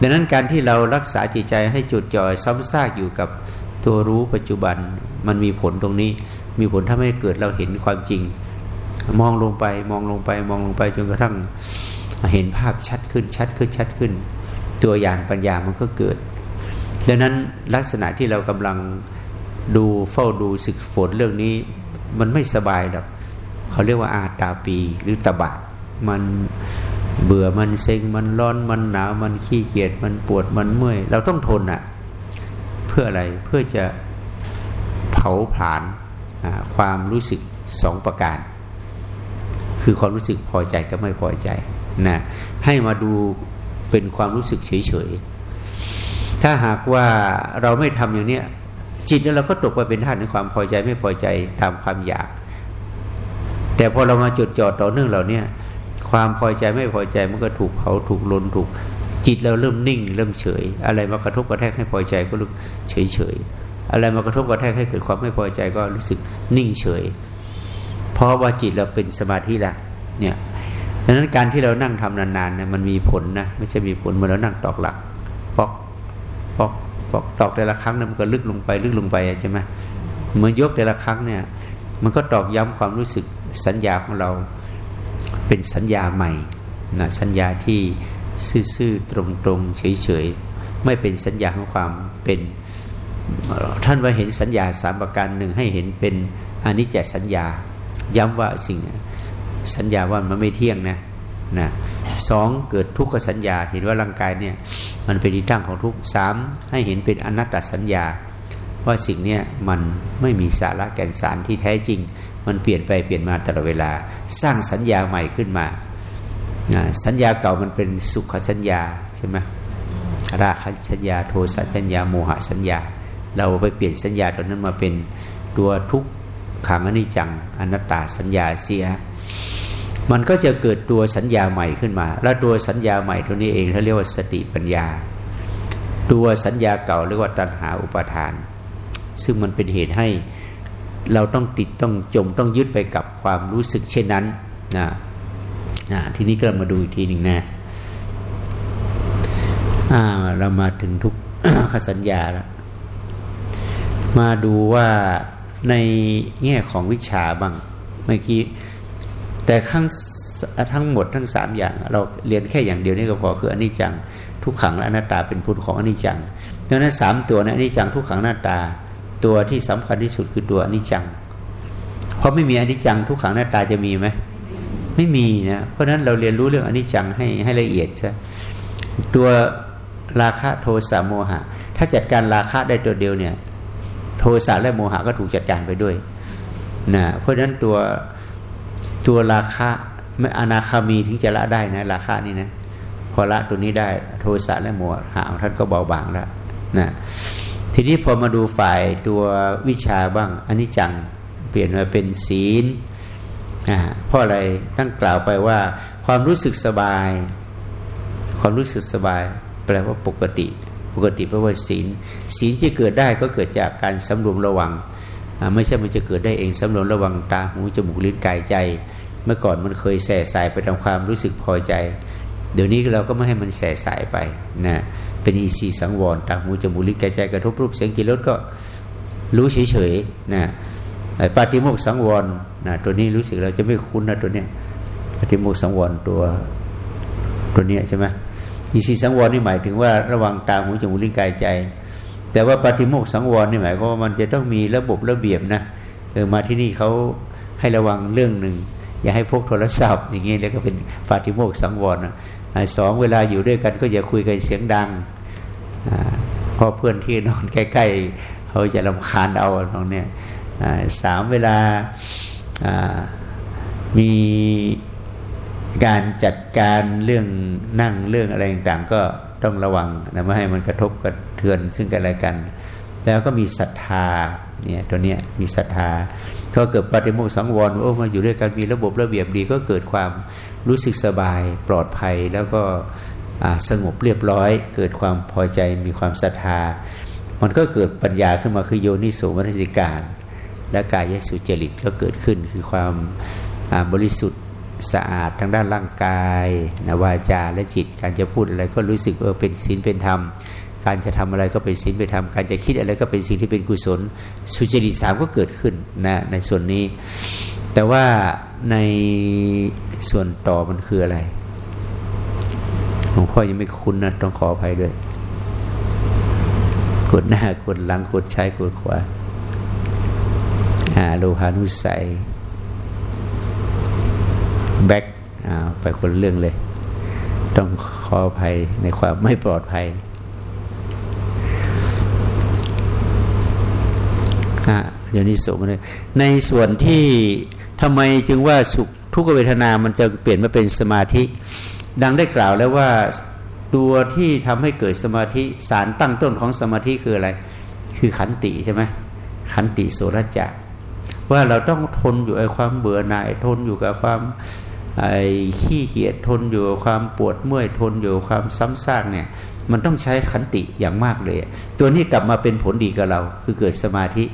ดังนั้นการที่เรารักษาจิตใจให้จุดจ่อยซ้ำซากอยู่กับตัวรู้ปัจจุบันมันมีผลตรงนี้ มีผลทำให้เกิดเราเห็นความจริง มองลงไปมองลงไปมองลงไปจนกระทั่ง เห็นภาพชัดขึ้นชัดขึ้นชัดขึ้น ตัวอย่างปัญญามันก็เกิด ดังนั้นลักษณะที่เรากำลังดูเฝ้าดูศึกฝนเรื่องนี้ มันไม่สบายหรอกเขาเรียกว่าอาตาปีหรือตบะมันเบื่อมันเซ็งมันร้อนมันหนาวมันขี้เกียจมันปวดมันเมื่อย เราต้องทนอะ่ะ เพื่ออะไรเพื่อจะเผาผลาญความรู้สึกสองประการ คือความรู้สึกพอใจกับไม่พอใจ นะให้มาดูเป็นความรู้สึกเฉยๆถ้าหากว่าเราไม่ทำอย่างนี้จิตเราก็ตกไปเป็นท่านในความพอใจไม่พอใจตามความอยาก แต่พอเรามาจดจ่อต่อเนื่องเหล่านี้ความพอใจไม่พอใจมันก็ถูกเผาถูกลนถูก จิตเราเริ่มนิ่ง เริ่มเฉย อะไรมากระทบกระแทกให้พอใจก็รู้เฉยเฉยอะไรมากระทบกระแทกให้เกิดความไม่พอใจก็รู้สึกนิ่งเฉย เพราะว่าจิตเราเป็นสมาธิละเนี่ย ดังนั้นการที่เรานั่งทำนานๆเนี่ยมันมีผลนะไม่ใช่มีผลเมื่อเรานั่งตอกหลักปอกปอกปอกตอกแต่ละครั้งเนี่ยมันก็ลึกลงไปลึกลงไปใช่ไหมเมื่อยกแต่ละครั้งเนี่ย มันก็ตอกย้ำความรู้สึกสัญญาของเราเป็นสัญญาใหม่นะสัญญาที่ซื่อๆตรงๆเฉยๆไม่เป็นสัญญาของความเป็น ท่านว่าเห็นสัญญาสามประการหนึ่งให้เห็นเป็นอนิจจสัญญา ย้ำว่าสิ่ง สัญญาว่ามันไม่เที่ยงนะนะสองเกิดทุกขสัญญา เห็นว่าร่างกายเนี่ยมันเป็นที่ตั้งของทุกสามให้เห็นเป็นอนัตตสัญญา ว่าสิ่งเนี้ยมันไม่มีสาระแก่นสารที่แท้จริง มันเปลี่ยนไปเปลี่ยนมาตลอดเวลา สร้างสัญญาใหม่ขึ้นมาสัญญาเก่ามันเป็นสุขสัญญาใช่ไหมราคะสัญญาโทสะสัญญาโมหะสัญญา เราไปเปลี่ยนสัญญาตัวนั้นมาเป็นตัวทุกขังอนิจจังอนัตตาสัญญาเสีย มันก็จะเกิดตัวสัญญาใหม่ขึ้นมา แล้วตัวสัญญาใหม่ตัวนี้เองเขาเรียกว่าสติปัญญา ตัวสัญญาเก่าเรียกว่าตัณหาอุปาทาน ซึ่งมันเป็นเหตุให้เราต้องติดต้องจมต้องยึดไปกับความรู้สึกเช่นนั้นนะนะทีนี้ก็มาดูอีกทีหนึ่งนะเรามาถึงทุกขสัญญาแล้วมาดูว่าในแง่ของวิชาบ้างเมื่อกี้ แต่ทั้งทั้งหมดทั้งสามอย่าง เราเรียนแค่อย่างเดียวนี่ก็พอคืออนิจจังทุกขังและอนัตตาเป็นพุทธของอนิจจังดังนั้นสามตัวนะอนิจจังทุกขังอนัตตา ตัวที่สำคัญที่สุดคือตัวอนิจจัง เพราะไม่มีอนิจจังทุกขังหน้าตาจะมีไหมไไม่มีนะเพราะฉะนั้นเราเรียนรู้เรื่องอนิจจังให้ให้ละเอียดซะตัวราคะโทสะโมหะ ถ้าจัดการราคะได้ตัวเดียวเนี่ย โทสะและโมหะก็ถูกจัดการไปด้วยนะเพราะฉะนั้นตัว ตัวราคะไม่อนาคามีถึงจะละได้นะ ราคะนี่นะพอละตัวนี้ได้โทสะและโมหะท่านก็เบาบางแล้วนะทีนี้พอมาดูฝ่ายตัววิชาบ้างอันนี้จังเปลี่ยนมาเป็นศีลเพราะอะไรตั้งกล่าวไปว่า ความรู้สึกสบาย ความรู้สึกสบาย แปลว่าปกติ ปกติแปลว่าศีลศีลที่เกิดได้ก็เกิดจากการสำรวมระวัง ไม่ใช่มันจะเกิดได้เองสำรวมระวังตาหูจมูกลิ้นกายใจ เมื่อก่อนมันเคยแส่สายไปทำความรู้สึกพอใจ เดี๋ยวนี้เราก็ไม่ให้มันแส่สายไปนะเป็นอีสีสังวรตาหูจมูกลิ้นกายใจกระทบรูปเสียงกลิ่นรสก็รู้เฉยๆนะปฏิโมกสังวรนะตัวนี้รู้สึกเราจะไม่คุ้นนะตัวเนี้ยปฏิโมกสังวรตัวตัวเนี้ยใช่ไหมอีสีสังวรนี่หมายถึงว่าระวังตาหูจมูกลิ้นกายใจ แต่ว่าปฏิโมกสังวรนี่หมายความว่ามันจะต้องมีระบบระเบียบนะเออมาที่นี่เขาให้ระวังเรื่องหนึ่งอย่าให้พกโทรศัพท์ อย่างเงี้ยแล้วก็เป็นปาฏิโมกสังวรนะสองเวลาอยู่ด้วยกันก็อย่าคุยกันเสียงดังเพราะเพื่อนที่นอนใกล้ๆเขาจะลำคาญเอาตรงเนี้ยสามเวลามีการจัดการเรื่องนั่งเรื่องอะไรต่างๆก็ต้องระวังนะไม่ให้มันกระทบกระเทือนซึ่งกันและกัน แล้วก็มีศรัทธาเนี่ยตัวเนี้ยมีศรัทธาถ้าเกิดปฏิโมกสังวรโอ้มาอยู่ด้วยกันมีระบบระเบียบดีก็เกิดความรู้สึกสบายปลอดภัยแล้วก็สงบเรียบร้อย เกิดความพอใจมีความศรัทธา มันก็เกิดปัญญาขึ้นมาคือโยนิโสมนสิการ และกายสุจริตก็เกิดขึ้นคือความบริสุทธิ์สะอาดทางด้านร่างกายนะวาจาและจิตการจะพูดอะไรก็รู้สึกเออเป็นศีลเป็นธรรม การจะทำอะไรก็เป็นศีลเป็นธรรมการจะคิดอะไรก็เป็นสิ่งที่เป็นกุศล สุจริตสามก็เกิดขึ้นนะในส่วนนี้ แต่ว่าในส่วนต่อมันคืออะไรหลวงพ่อยังไม่คุ้นนะต้องขออภัยด้วยกดหน้ากดหลังกดใช้กดขวาโลหานุสัยแบ็กไปคนเรื่องเลย ต้องขออภัยในความไม่ปลอดภัย เดี๋ยวนี้สูงเลยในส่วนที่ทำไมจึงว่าสุขทุกเวทนามันจะเปลี่ยนมาเป็นสมาธิ ดังได้กล่าวแล้วว่าตัวที่ทำให้เกิดสมาธิสารตั้งต้นของสมาธิคืออะไร คือขันติใช่ไหมขันติโสรจักว่าเราต้องทนอยู่ไอ้ความเบื่อหน่ายทนอยู่กับความไอ้ขี้เกียจทนอยู่กับความปวดเมื่อยทนอยู่กับความซ้ำซากเนี่ย มันต้องใช้ขันติอย่างมากเลย ตัวนี้กลับมาเป็นผลดีกับเราคือเกิดสมาธิ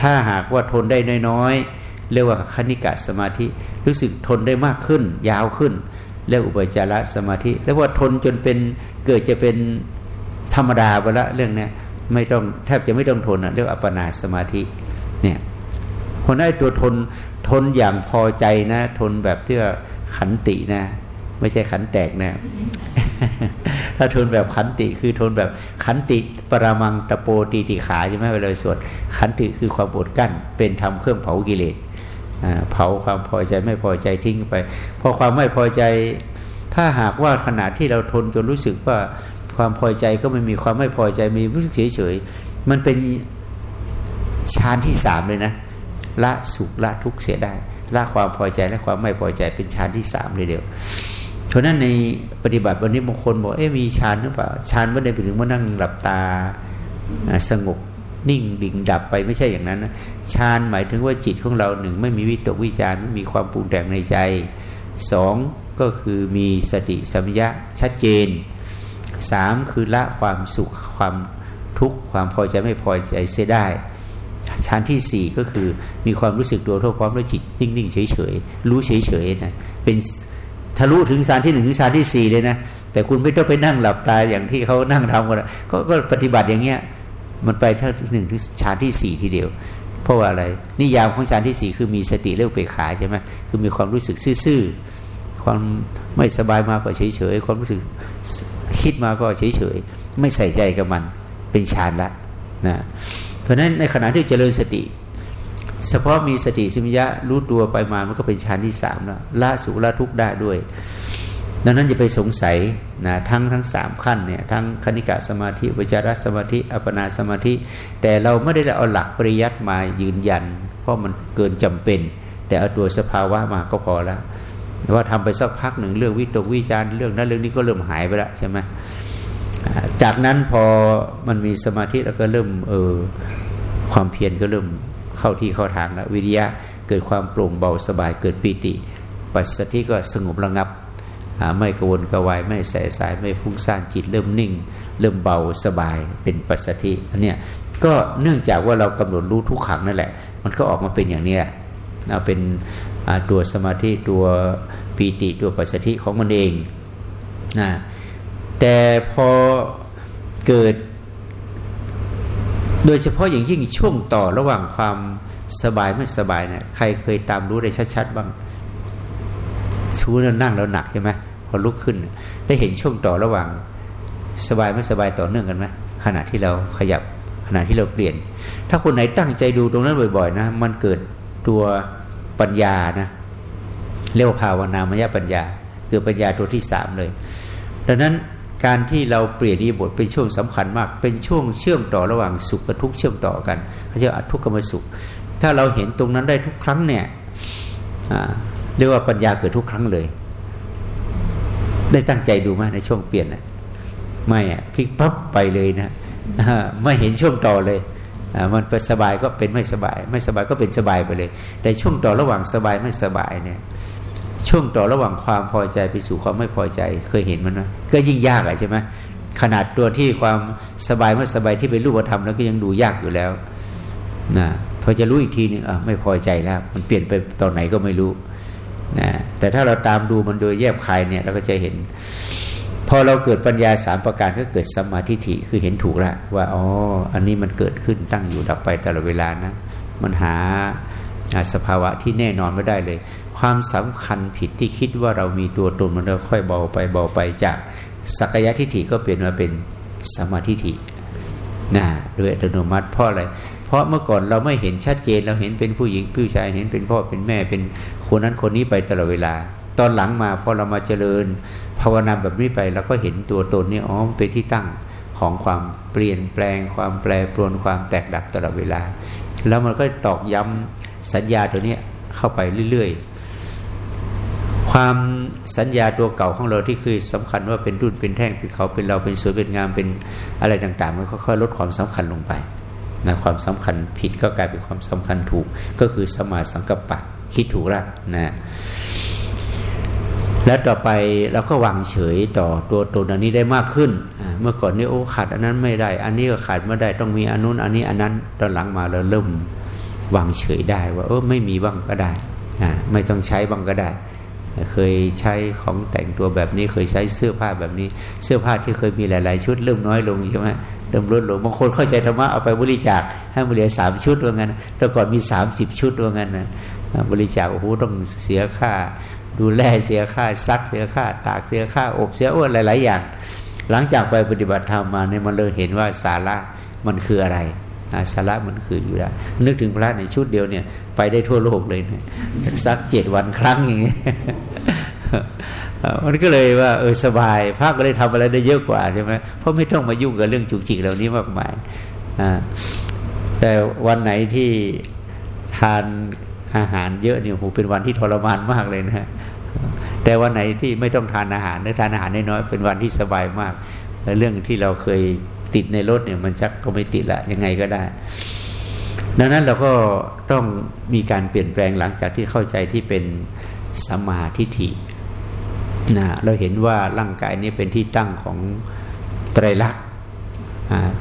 ถ้าหากว่าทนได้น้อยๆเรียกว่าคณิกะสมาธิ รู้สึกทนได้มากขึ้น ยาวขึ้น เรียกอุปจารสมาธิแล้วว่าทนจนเป็นเกิดจะเป็นธรรมดาไปละเรื่องเนี้ยไม่ต้องแทบจะไม่ต้องทนอะเรียกอัปปนาสมาธิเนี่ยคนได้ตัวทนทนอย่างพอใจนะ ทนแบบที่ว่าขันตินะ ไม่ใช่ขันแตกนะ ถ้าทนแบบขันติคือทนแบบขันติปรามังตะโปตีติขาใช่ไหมเวลาสวดขันติคือความอดกั้น เป็นทำเครื่องเผากิเลสเผาความพอใจไม่พอใจทิ้งไป พอความไม่พอใจ ถ้าหากว่าขณะที่เราทนจนรู้สึกว่าความพอใจก็ไม่มีความไม่พอใจมีรู้สึกเฉยเฉยมันเป็นฌานที่สามเลยนะละสุขละทุกข์เสียได้ละความพอใจและความไม่พอใจเป็นฌานที่สามเลยเดียว เพราะนั้นในปฏิบัติวันนี้บางคนบอกเอ๊ะมีฌานหรือเปล่าฌานไม่ได้ไปถึงว่านั่งหลับตาสงบนิ่งดิ่งดับไปไม่ใช่อย่างนั้นนะฌานหมายถึงว่าจิตของเราหนึ่งไม่มีวิตกวิจารไม่มีความปรุงแต่งในใจสองก็คือมีสติสัมยะชัดเจนสามคือละความสุขความทุกข์ความพอใจไม่พอใจเสียได้ชั้นที่สี่ก็คือมีความรู้สึกตัวทั่วพร้อมด้วยจิตนิ่งๆเฉยๆรู้เฉยๆนะเป็น ทะลุถึงสารที่หนึ่งถึงสารที่สี่เลยนะแต่คุณไม่ต้องไปนั่งหลับตาอย่างที่เขานั่งทำกันก็ก็ปฏิบัติอย่างเงี้ยมันไปทั้งหนึ่งถึงฌานที่สี่ทีเดียว เพราะว่าอะไร นิยามของฌานที่สี่คือมีสติเลือกไปขาใช่ไหมคือมีความรู้สึกซื่อๆความไม่สบายมาก็เฉยๆความรู้สึกคิดมาก็เฉยๆไม่ใส่ใจกับมันเป็นฌานละนะเพราะฉะนั้นในขณะที่เจริญสติ เฉพาะมีสติสัมยะรู้ตัวไปมามันก็เป็นฌานที่สามแล้วละสุละทุกได้ด้วย ดังนั้นอย่าไปสงสัยนะทั้งทั้งสามขั้นเนี่ยทั้งคณิกะสมาธิวิจารสมาธิอัปนาสมาธิ แต่เราไม่ได้เอาหลักปริยัติมายืนยัน เพราะมันเกินจำเป็น แต่เอาตัวสภาวะมาก็พอแล้วว่าทำไปสักพักหนึ่งเรื่องวิตกวิจารเรื่องนั้นเรื่องนี้ก็เริ่มหายไปแล้วใช่ไหมจากนั้นพอมันมีสมาธิแล้วก็เริ่มเออความเพียรก็เริ่ม เข้าที่เข้าทางแล้ววิริยะเกิดความโปร่งเบาสบายเกิดปีติ ปัสสติก็สงบระงับ ไม่กวนกวายไม่แสสายไม่ฟุ้งซ่านจิตเริ่มนิ่ง เริ่มเบาสบายเป็นปัสสติอันเนี้ยก็เนื่องจากว่าเรากำหนดรู้ทุกขังนั่นแหละ มันก็ออกมาเป็นอย่างนี้เอาเป็นตัวสมาธิตัวปีติตัวปัสสติของมันเองนะแต่พอเกิด โดยเฉพาะอย่างยิ่งช่วงต่อระหว่างความสบายไม่สบายเนะี่ยใครเคยตามรู้ได้ชัดๆบ้างชูนั่นั่งแล้วหนักใช่ไหมพอลุกขึ้น ได้เห็นช่วงต่อระหว่างสบายไม่สบายต่อเนื่องกันไหมขณะที่เราขยับขณะที่เราเปลี่ยน ถ้าคนไหนตั้งใจดูตรงนั้นบ่อยๆนะมันเกิดตัวปัญญานะเรียกว่าภาวนามยปัญญา คือปัญญาตัวที่สามเลย ดังนั้น การที่เราเปลี่ยนอีบทเป็นช่วงสำคัญมาก เป็นช่วงเชื่อมต่อระหว่างสุขกับทุกข์เชื่อมต่อกันเขาเรียกอัทุกขมสุข ถ้าเราเห็นตรงนั้นได้ทุกครั้งเนี่ยเรียกว่าปัญญาเกิดทุกครั้งเลย ได้ตั้งใจดูไหมในช่วงเปลี่ยนไม่อะพลิกปั๊บไปเลยนะไม่เห็นช่วงต่อเลยมันไปสบายก็เป็นไม่สบาย ไม่สบายก็เป็นสบายไปเลย แต่ช่วงต่อระหว่างสบายไม่สบายเนี่ย ช่วงต่อระหว่างความพอใจไปสู่ความไม่พอใจเคยเห็นมันไหมก็ยิ่งยากอะใช่ไหมขนาดตัวที่ความสบายไม่สบายที่เป็นรูปธรรมแล้วก็ยังดูยากอยู่แล้วนะพอจะรู้อีกทีนึงอะไม่พอใจแล้ว มันเปลี่ยนไปตอนไหนก็ไม่รู้นะแต่ถ้าเราตามดูมันโดยแยบคายเนี่ยเราก็จะเห็น พอเราเกิดปัญญาสามประการก็เกิดสมาธิฐิคือเห็นถูกละว่าอ๋ออันนี้มันเกิดขึ้นตั้งอยู่ดับไปตลอดเวลานะ มันหาสภาวะที่แน่นอนไม่ได้เลย ความสำคัญผิดที่คิดว่าเรามีตัวตนมันค่อยเบาไปเบาไปจากสักยะทิฏฐิก็เปลี่ยนมาเป็นสมาธิฐินะโดยอัตโนมัติเพราะอะไรเพราะเมื่อก่อนเราไม่เห็นชัดเจนเราเห็นเป็นผู้หญิงผู้ชายเห็นเป็นพ่อเป็นแม่เป็นคนนั้นคนนี้ไปตลอดเวลา ตอนหลังมาพอเรามาเจริญ ภาวนาแบบนี้ไปเราก็เห็นตัวตนนี่อ๋อเป็นที่ตั้งของความเปลี่ยนแปลง ความแปรปรวนความแตกดับตลอดเวลา แล้วมันก็ตอกย้ำสัญญาตัวนี้เข้าไปเรื่อยๆ ความสัญญาตัวเก่าของเราที่คือสำคัญว่าเป็นรุ่นเป็นแท่งเป็นเขาเป็นเราเป็นสวยเป็นงามเป็นอะไรต่างๆ มันค่อยๆลดความสำคัญลงไปนะความสำคัญผิดก็กลายเป็นความสำคัญถูก ก็คือสมาสังกัปปะคิดถูกแล้วนะแล้วต่อไปเราก็วางเฉยต่อตัวตนอันนี้ได้มากขึ้น เมื่อก่อนนี้โอ้ขาดอันนั้นไม่ได้ อันนี้ก็ขาดไม่ได้ต้องมีอันนู้นอันนี้อันนั้นตอนหลังมาเราเริ่มวางเฉยได้ว่าเออไม่มีบ้างก็ได้นะไม่ต้องใช้บ้างก็ได้ เคยใช้ของแต่งตัวแบบนี้เคยใช้เสื้อผ้าแบบนี้ เสื้อผ้าที่เคยมีหลาย ๆ ชุดเริ่มน้อยลงใช่ไหมเริ่มลดลงบางคนเข้าใจธรรมะเอาไปบริจาคให้บริจาคสามชุดว่างั้นแต่ก่อนมีสามสิบชุดว่างั้นนะบริจาคโอ้โหต้องเสียค่า ดูแลเสียค่าซักเสียค่า ตากเสียค่า อบเสียอ้วนหลาย ๆ อย่าง หลังจากไปปฏิบัติธรรมมาเนี่ยมันเลยเห็นว่าสาระมันคืออะไร สาระมันคืออยู่แล้นึกถึงพระในชุดเดียวเนี่ย ไปได้ทั่วโลกเลยเนะสักเจ็ดวันครั้งอย่างนี้มันก็เลยว่าเออสบายพระก็เลยทำอะไรได้เยอะกว่าใช่ไหมเพราะไม่ต้องมายุ่งกับเรื่องจุกจิกเหล่านี้มากมายแต่วันไหนที่ทานอาหารเยอะเนี่ยโหเป็นวันที่ทรมานมากเลยนะแต่วันไหนที่ไม่ต้องทานอาหารหรือทานอาหารน้อยๆเป็นวันที่สบายมากเรื่องที่เราเคย ติดในรถเนี่ยมันชักก็ไม่ติดละยังไงก็ได้ ดังนั้นเราก็ต้องมีการเปลี่ยนแปลงหลังจากที่เข้าใจที่เป็นสมาธิฐินะเราเห็นว่าร่างกายนี้เป็นที่ตั้งของไตรลักษณ์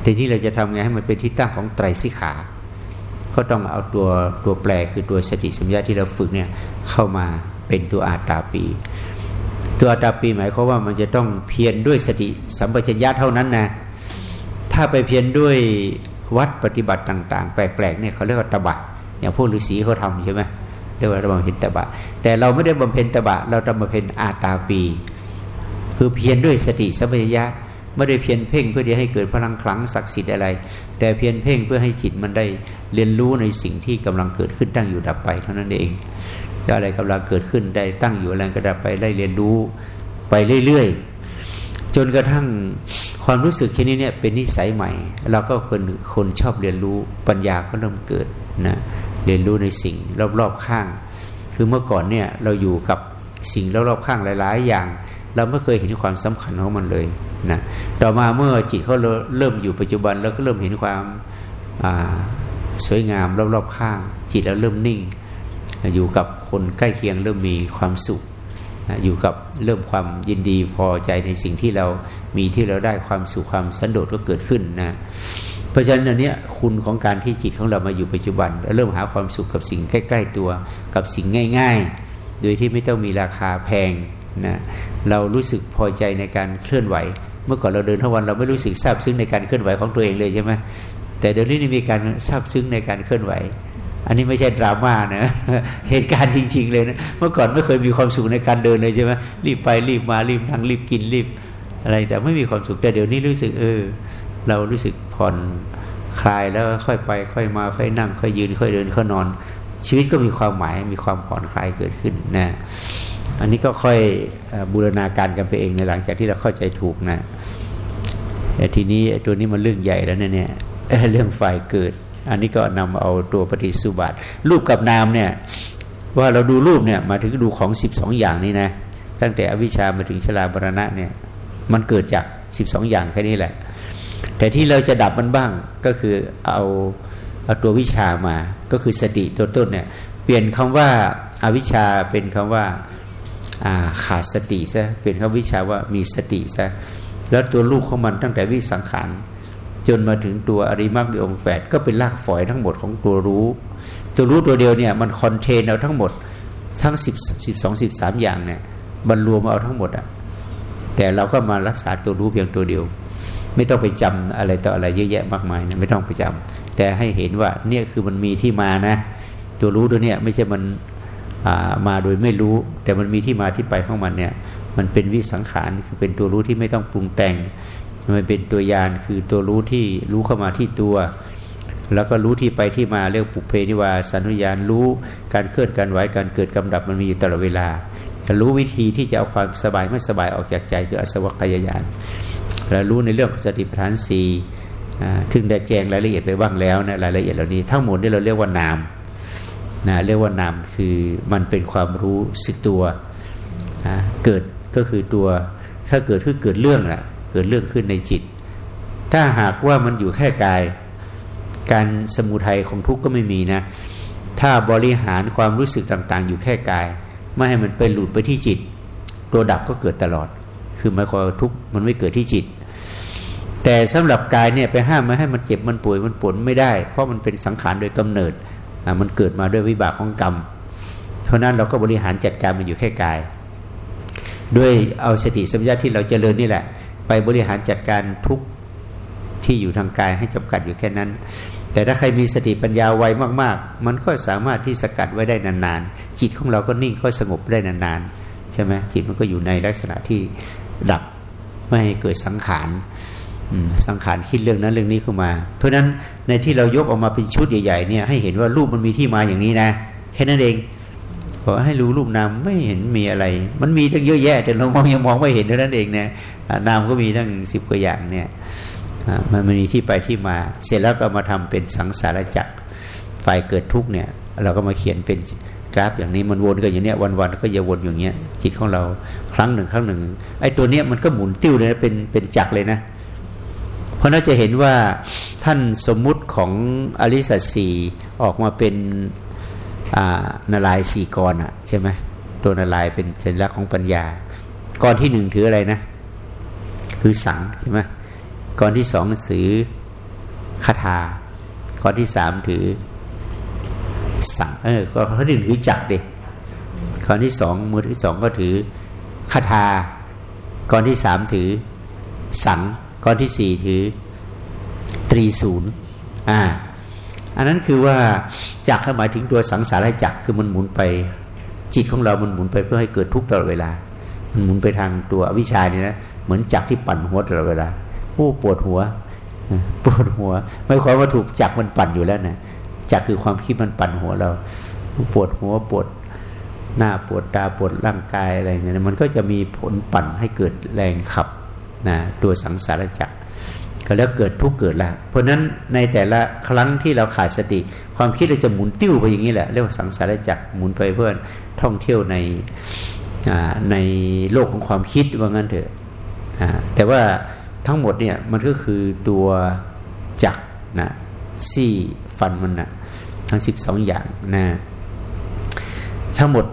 ทีนี้เราจะทำไงให้มันเป็นที่ตั้งของไตรสิขา ก็ต้องเอาตัวตัวแปรคือตัวสติสัมยาที่เราฝึกเนี่ยเข้ามาเป็นตัวอาตาปี ตัวอาตาปีหมายความว่ามันจะต้องเพียรด้วยสติสัมปชัญญะเท่านั้นนะ ถ้าไปเพียรด้วยวัดปฏิบัติต่าง ๆ แปลกๆเนี่ยเขาเรียกว่าตบะอย่างพวกฤาษีเขาทำใช่ไหมเรียกว่าราบำเพ็ญตบะ แต่เราไม่ได้บำเพ็ญตบะ เราทำบำเพ็ญอาตาปี คือเพียรด้วยสติสัมปชัญญะไม่ได้เพียนเพ่งเพื่อที่ให้เกิดพลังคลังศักดิ์สิทธิ์อะไร แต่เพียนเพ่งเพื่อให้จิตมันได้เรียนรู้ในสิ่งที่กำลังเกิดขึ้นตั้งอยู่ดับไปเท่านั้นเองอะไรกำลังเกิดขึ้นได้ตั้งอยู่อะไรก็ดับไปได้เรียนรู้ไปเรื่อยๆ จนกระทั่ง ความรู้สึกแค่นี้เนี่ยเป็นนิสัยใหม่ เราก็เป็นคนชอบเรียนรู้ปัญญาก็เริ่มเกิดนะเรียนรู้ในสิ่งรอบๆข้าง คือเมื่อก่อนเนี่ยเราอยู่กับสิ่งรอบๆข้างหลาย ๆ อย่าง เราไม่เคยเห็นความสำคัญของมันเลยนะต่อมาเมื่อจิตเขาเริ่มอยู่ปัจจุบันเราก็เริ่มเห็นความสวยงามรอบๆข้าง จิตเราเริ่มนิ่ง อยู่กับคนใกล้เคียงเริ่มมีความสุข อยู่กับเริ่มความยินดีพอใจในสิ่งที่เรามีที่เราได้ความสุขความสันโดษก็เกิดขึ้นนะเพราะฉะนั้นอันนี้คุณของการที่จิตของเรามาอยู่ปัจจุบัน เริ่มหาความสุขกับสิ่งใกล้ ๆ ตัวกับสิ่งง่าย ๆ โดยที่ไม่ต้องมีราคาแพงนะเรารู้สึกพอใจในการเคลื่อนไหว เมื่อก่อนเราเดินทั้งวันเราไม่รู้สึกซาบซึ้งในการเคลื่อนไหวของตัวเองเลยใช่ไหมแต่เดี๋ยวนี้มีการซาบซึ้งในการเคลื่อนไหว อันนี้ไม่ใช่ดราม่านะเหตุการณ์จริง ๆ เลยนะเมื่อก่อนไม่เคยมีความสุขในการเดินเลยใช่ไหมรีบไปรีบมารีบนั่งรีบกินรีบ อะไรแต่ไม่มีความสุขแต่เดี๋ยวนี้รู้สึกเออ เรารู้สึกผ่อนคลายแล้วค่อยไป ค่อยมาค่อยนั่ง ค่อยยืน ค่อยเดินค่อยนอน ชีวิตก็มีความหมายมีความผ่อนคลายเกิดขึ้นนะอันนี้ก็ค่อยบูรณาการกันไปเองในหลังจากที่เราเข้าใจถูกนะแต่ทีนี้ตัวนี้มันเรื่องใหญ่แล้วเนี่ยเรื่องฝ่ายเกิด อันนี้ก็นำเอาตัวปฏิสุบัติรูปกับนามเนี่ยว่าเราดูรูปเนี่ยมาถึงดูของสิบสองอย่างนี้นะตั้งแต่อวิชามาถึงชลาบรณะเนี่ยมันเกิดจากสิบสองอย่างแค่นี้แหละ แต่ที่เราจะดับมันบ้างก็คือเอาเอาตัววิชามาก็คือสติตัวต้นเนี่ยเปลี่ยนคำว่าอาวิชาเป็นคำว่าขาดสติซะเปลี่ยนคำวิชาว่ามีสติซะแล้วตัวลูกของมันตั้งแต่วิสังขาร จนมาถึงตัวอริมักมีองค์แปดก็เป็นรากฝอยทั้งหมดของตัวรู้ ตัวรู้ตัวเดียวเนี่ยมันคอนเทนเอาทั้งหมดทั้งสิบสิบสองสิบสามอย่างเนี่ยบรรรวมเอาทั้งหมดอะแต่เราก็มารักษาตัวรู้เพียงตัวเดียว ไม่ต้องไปจำอะไรต่ออะไรเยอะแยะมากมายนะไม่ต้องไปจำแต่ให้เห็นว่าเนี่ยคือมันมีที่มานะ ตัวรู้ตัวเนี้ยไม่ใช่มันมาโดยไม่รู้ แต่มันมีที่มาที่ไปของมันเนี่ยมันเป็นวิสังขารคือเป็นตัวรู้ที่ไม่ต้องปรุงแต่ง มันเป็นตัวยานคือตัวรู้ที่รู้เข้ามาที่ตัว แล้วก็รู้ที่ไปที่มาเรียกปุเพนิวาสัญญาณรู้การเคลื่อนการไหวการเกิดกำดับมันมีอยู่ตลอดเวลาจะรู้วิธีที่จะเอาความสบายไม่สบายออกจากใจคืออสวัคยายานแล้วรู้ในเรื่องของสติปัฏฐานสี่ถึงได้แจ้งรายละเอียดไปบ้างแล้วนะรายละเอียดเหล่านี้ทั้งหมดนี่เราเรียกว่านามนะเรียกว่านามคือมันเป็นความรู้สึกตัวนะเกิดก็คือตัวถ้าเกิดคือเกิดเรื่องแหละ กิดเรื่องขึ้นในจิต ถ้าหากว่ามันอยู่แค่กาย การสมุทัยของทุกข์ก็ไม่มีนะ ถ้าบริหารความรู้สึกต่างๆ อยู่แค่กาย ไม่ให้มันไปหลุดไปที่จิต ตัวดับก็เกิดตลอด คือหมายความทุกข์มันไม่เกิดที่จิต แต่สำหรับกายเนี่ยไปห้ามไม่ให้มันเจ็บมันป่วยมันปวดไม่ได้ เพราะมันเป็นสังขารโดยกำเนิดมันเกิดมาด้วยวิบากของกรรม เพราะนั้นเราก็บริหารจัดการมันอยู่แค่กาย ด้วยเอาสติสัมยาที่เราเจริญนี่แหละ ไปบริหารจัดการทุกที่อยู่ทางกายให้จำกัดอยู่แค่นั้น แต่ถ้าใครมีสติปัญญาไวมาก ๆ มันก็สามารถที่สกัดไว้ได้นานๆ จิตของเราก็นิ่งก็สงบได้นานๆใช่ไหมจิตมันก็อยู่ในลักษณะที่ดับไม่ให้เกิดสังขารสังขารคิดเรื่องนั้นเรื่องนี้ขึ้นมา เพราะฉะนั้นในที่เรายกออกมาเป็นชุดใหญ่ๆเนี่ยให้เห็นว่ารูปมันมีที่มาอย่างนี้นะ แค่นั้นเอง พอให้รู้รูปนามไม่เห็นมีอะไร มันมีทั้งเยอะแยะแต่เรามองยังมองไม่เห็นเท่านั้นเองเนี่ยนามก็มีทั้งสิบกว่าอย่างเนี่ยมันมีที่ไปที่มา เสร็จแล้วก็มาทำเป็นสังสารจักรฝ่ายเกิดทุกเนี่ย เราก็มาเขียนเป็นกราฟอย่างนี้มันวนกันอย่างเนี้ยวันๆก็จะวนอย่างเงี้ยจิตของเราครั้งหนึ่งครั้งหนึ่งไอ้ตัวเนี้ยมันก็หมุนติ้วเลยเป็นเป็นจักรเลยนะ เพราะน่าจะเห็นว่าท่านสมมุติของอริสัตสีออกมาเป็น นาลายสี่กรอะใช่ไหมตัวนาลายเป็นสัญลักษณ์ของปัญญากรที่หนึ่งถืออะไรนะคือสังใช่ไหมกรที่สองถือคาถากรที่สามถือสังเออกรที่หนึ่งถือจักเด็กกรที่สองมือที่สองก็ถือคาถากรที่สามถือสังกรที่สี่ถือตรีศูนย์อ่า อันนั้นคือว่าจักรหมายถึงตัวสังสารจักรคือมันหมุนไป จิตของเรา มันหมุนไปเพื่อให้เกิดทุกข์ตลอดเวลา มันหมุนไปทางตัวอวิชานี่นะเหมือนจักรที่ปั่นหัวตลอดเวลาโอ้ปวดหัวปวดหัว ไม่ความว่าถูกจักมันปั่นอยู่แล้วนะจักคือความคิดมันปั่นหัวเรา ปวดหัวปวดหน้าปวดตาปวดร่างกายอะไรเนี่ยมันก็จะมีผลปั่นให้เกิดแรงขับนะตัวสังสารจักร ก็แล้วเกิดทุกเกิดละเพราะนั้นในแต่ละครั้งที่เราขาดสติ ความคิดเราจะหมุนติ้วไปอย่างนี้แหละเรียกว่าสังสารจักรหมุนไปเพื่อท่องเที่ยวในในโลกของความคิดว่างั้นเถอะแต่ว่าทั้งหมดเนี่ยมันก็คือตัวจักนะซี่ฟันมันนะทั้งสิบสองอย่างนะทั้งหมด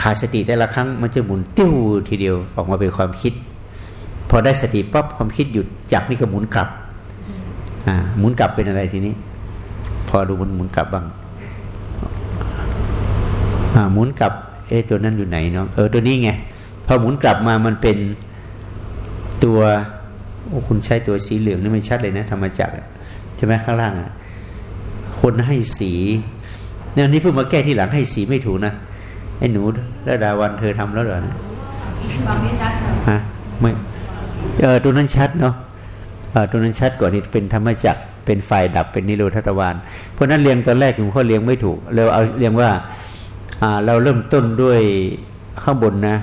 ขาดสติแต่ละครั้งมันจะหมุนติ้วทีเดียวออกมาเป็นความคิด พอได้สติปั๊บความคิดหยุดจากนี่ก็หมุนกลับอ่าหมุนกลับเป็นอะไรทีนี้ พอดูมันหมุนกลับบ้างอ่าหมุนกลับ เอ๊ตัวนั้นอยู่ไหนเนาะเออตัวนี้ไงพอหมุนกลับมามันเป็นตัวโอ้คุณใช้ตัวสีเหลืองนี่ไม่ชัดเลยนะธรรมจักรใช่ไหมข้างล่างอะคนให้สีเนี่ยนี้เพิ่งมาแก้ที่หลังให้สีไม่ถูกนะไอ้หนูระดาวันเธอทำแล้วเหรอนะฟังไม่ชัดฮะไม่ เออตัวนั้นชัดเนาะเออตัวนั้นชัดกว่านี้เป็นธรรมจักรเป็นไฟดับเป็นนิโรธตะวันเพราะนั้นเรียงตอนแรกหลวงพ่อเรียงไม่ถูกเราเอาเรียงว่าอ่าเราเริ่มต้นด้วยข้างบนนะ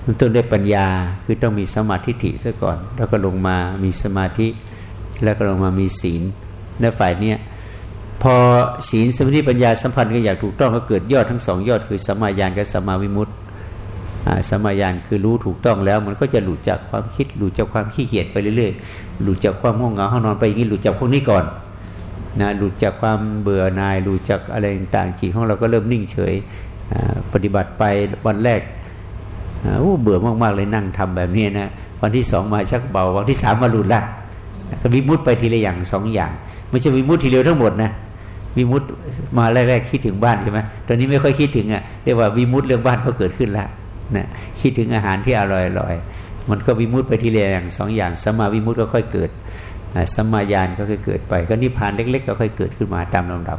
เริ่มต้นด้วยปัญญาคือต้องมีสมาธิถิซะก่อน แล้วก็ลงมามีสมาธิ แล้วก็ลงมามีศีลในฝ่ายเนี้ยพอศีลสมาธิปัญญาสัมพันธ์กันอย่างถูกต้องก็เกิดยอดทั้งสองยอดคือสมาญาณกับสมาวิมุตติ สมาญาณคือรู้ถูกต้องแล้ว มันก็จะหลุดจากความคิดหลุดจากความขี้เกียจไปเรื่อยๆ หลุดจากความง่วงเหงาห้องนอนไปอย่างนี้หลุดจากพวกนี้ก่อนนะหลุดจากความเบื่อหน่ายหลุดจากอะไรต่างๆจิตของเราก็เริ่มนิ่งเฉยปฏิบัติไปวันแรกโอ้เบื่อมากๆเลยนั่งทำแบบนี้นะวันที่สองมาชักเบาวันที่สามมาหลุดละก็วิมุตไปทีละอย่างสองอย่างไม่ใช่วิมุตทีเดียวทั้งหมดนะวิมุตมาแรกๆคิดถึงบ้านใช่ไหมตอนนี้ไม่ค่อยคิดถึงอะเรียกว่าวิมุตเรื่องบ้านก็เกิดขึ้นแล้ว นะคิดถึงอาหารที่อร่อยๆมันก็วิมุตไปทีละอย่างสองอย่างสมาวิมุตก็ค่อยเกิดสมาญาณก็ค่อยเกิดไป ก็นิพพานเล็กๆก็ค่อยเกิดขึ้นมาตามลำดับ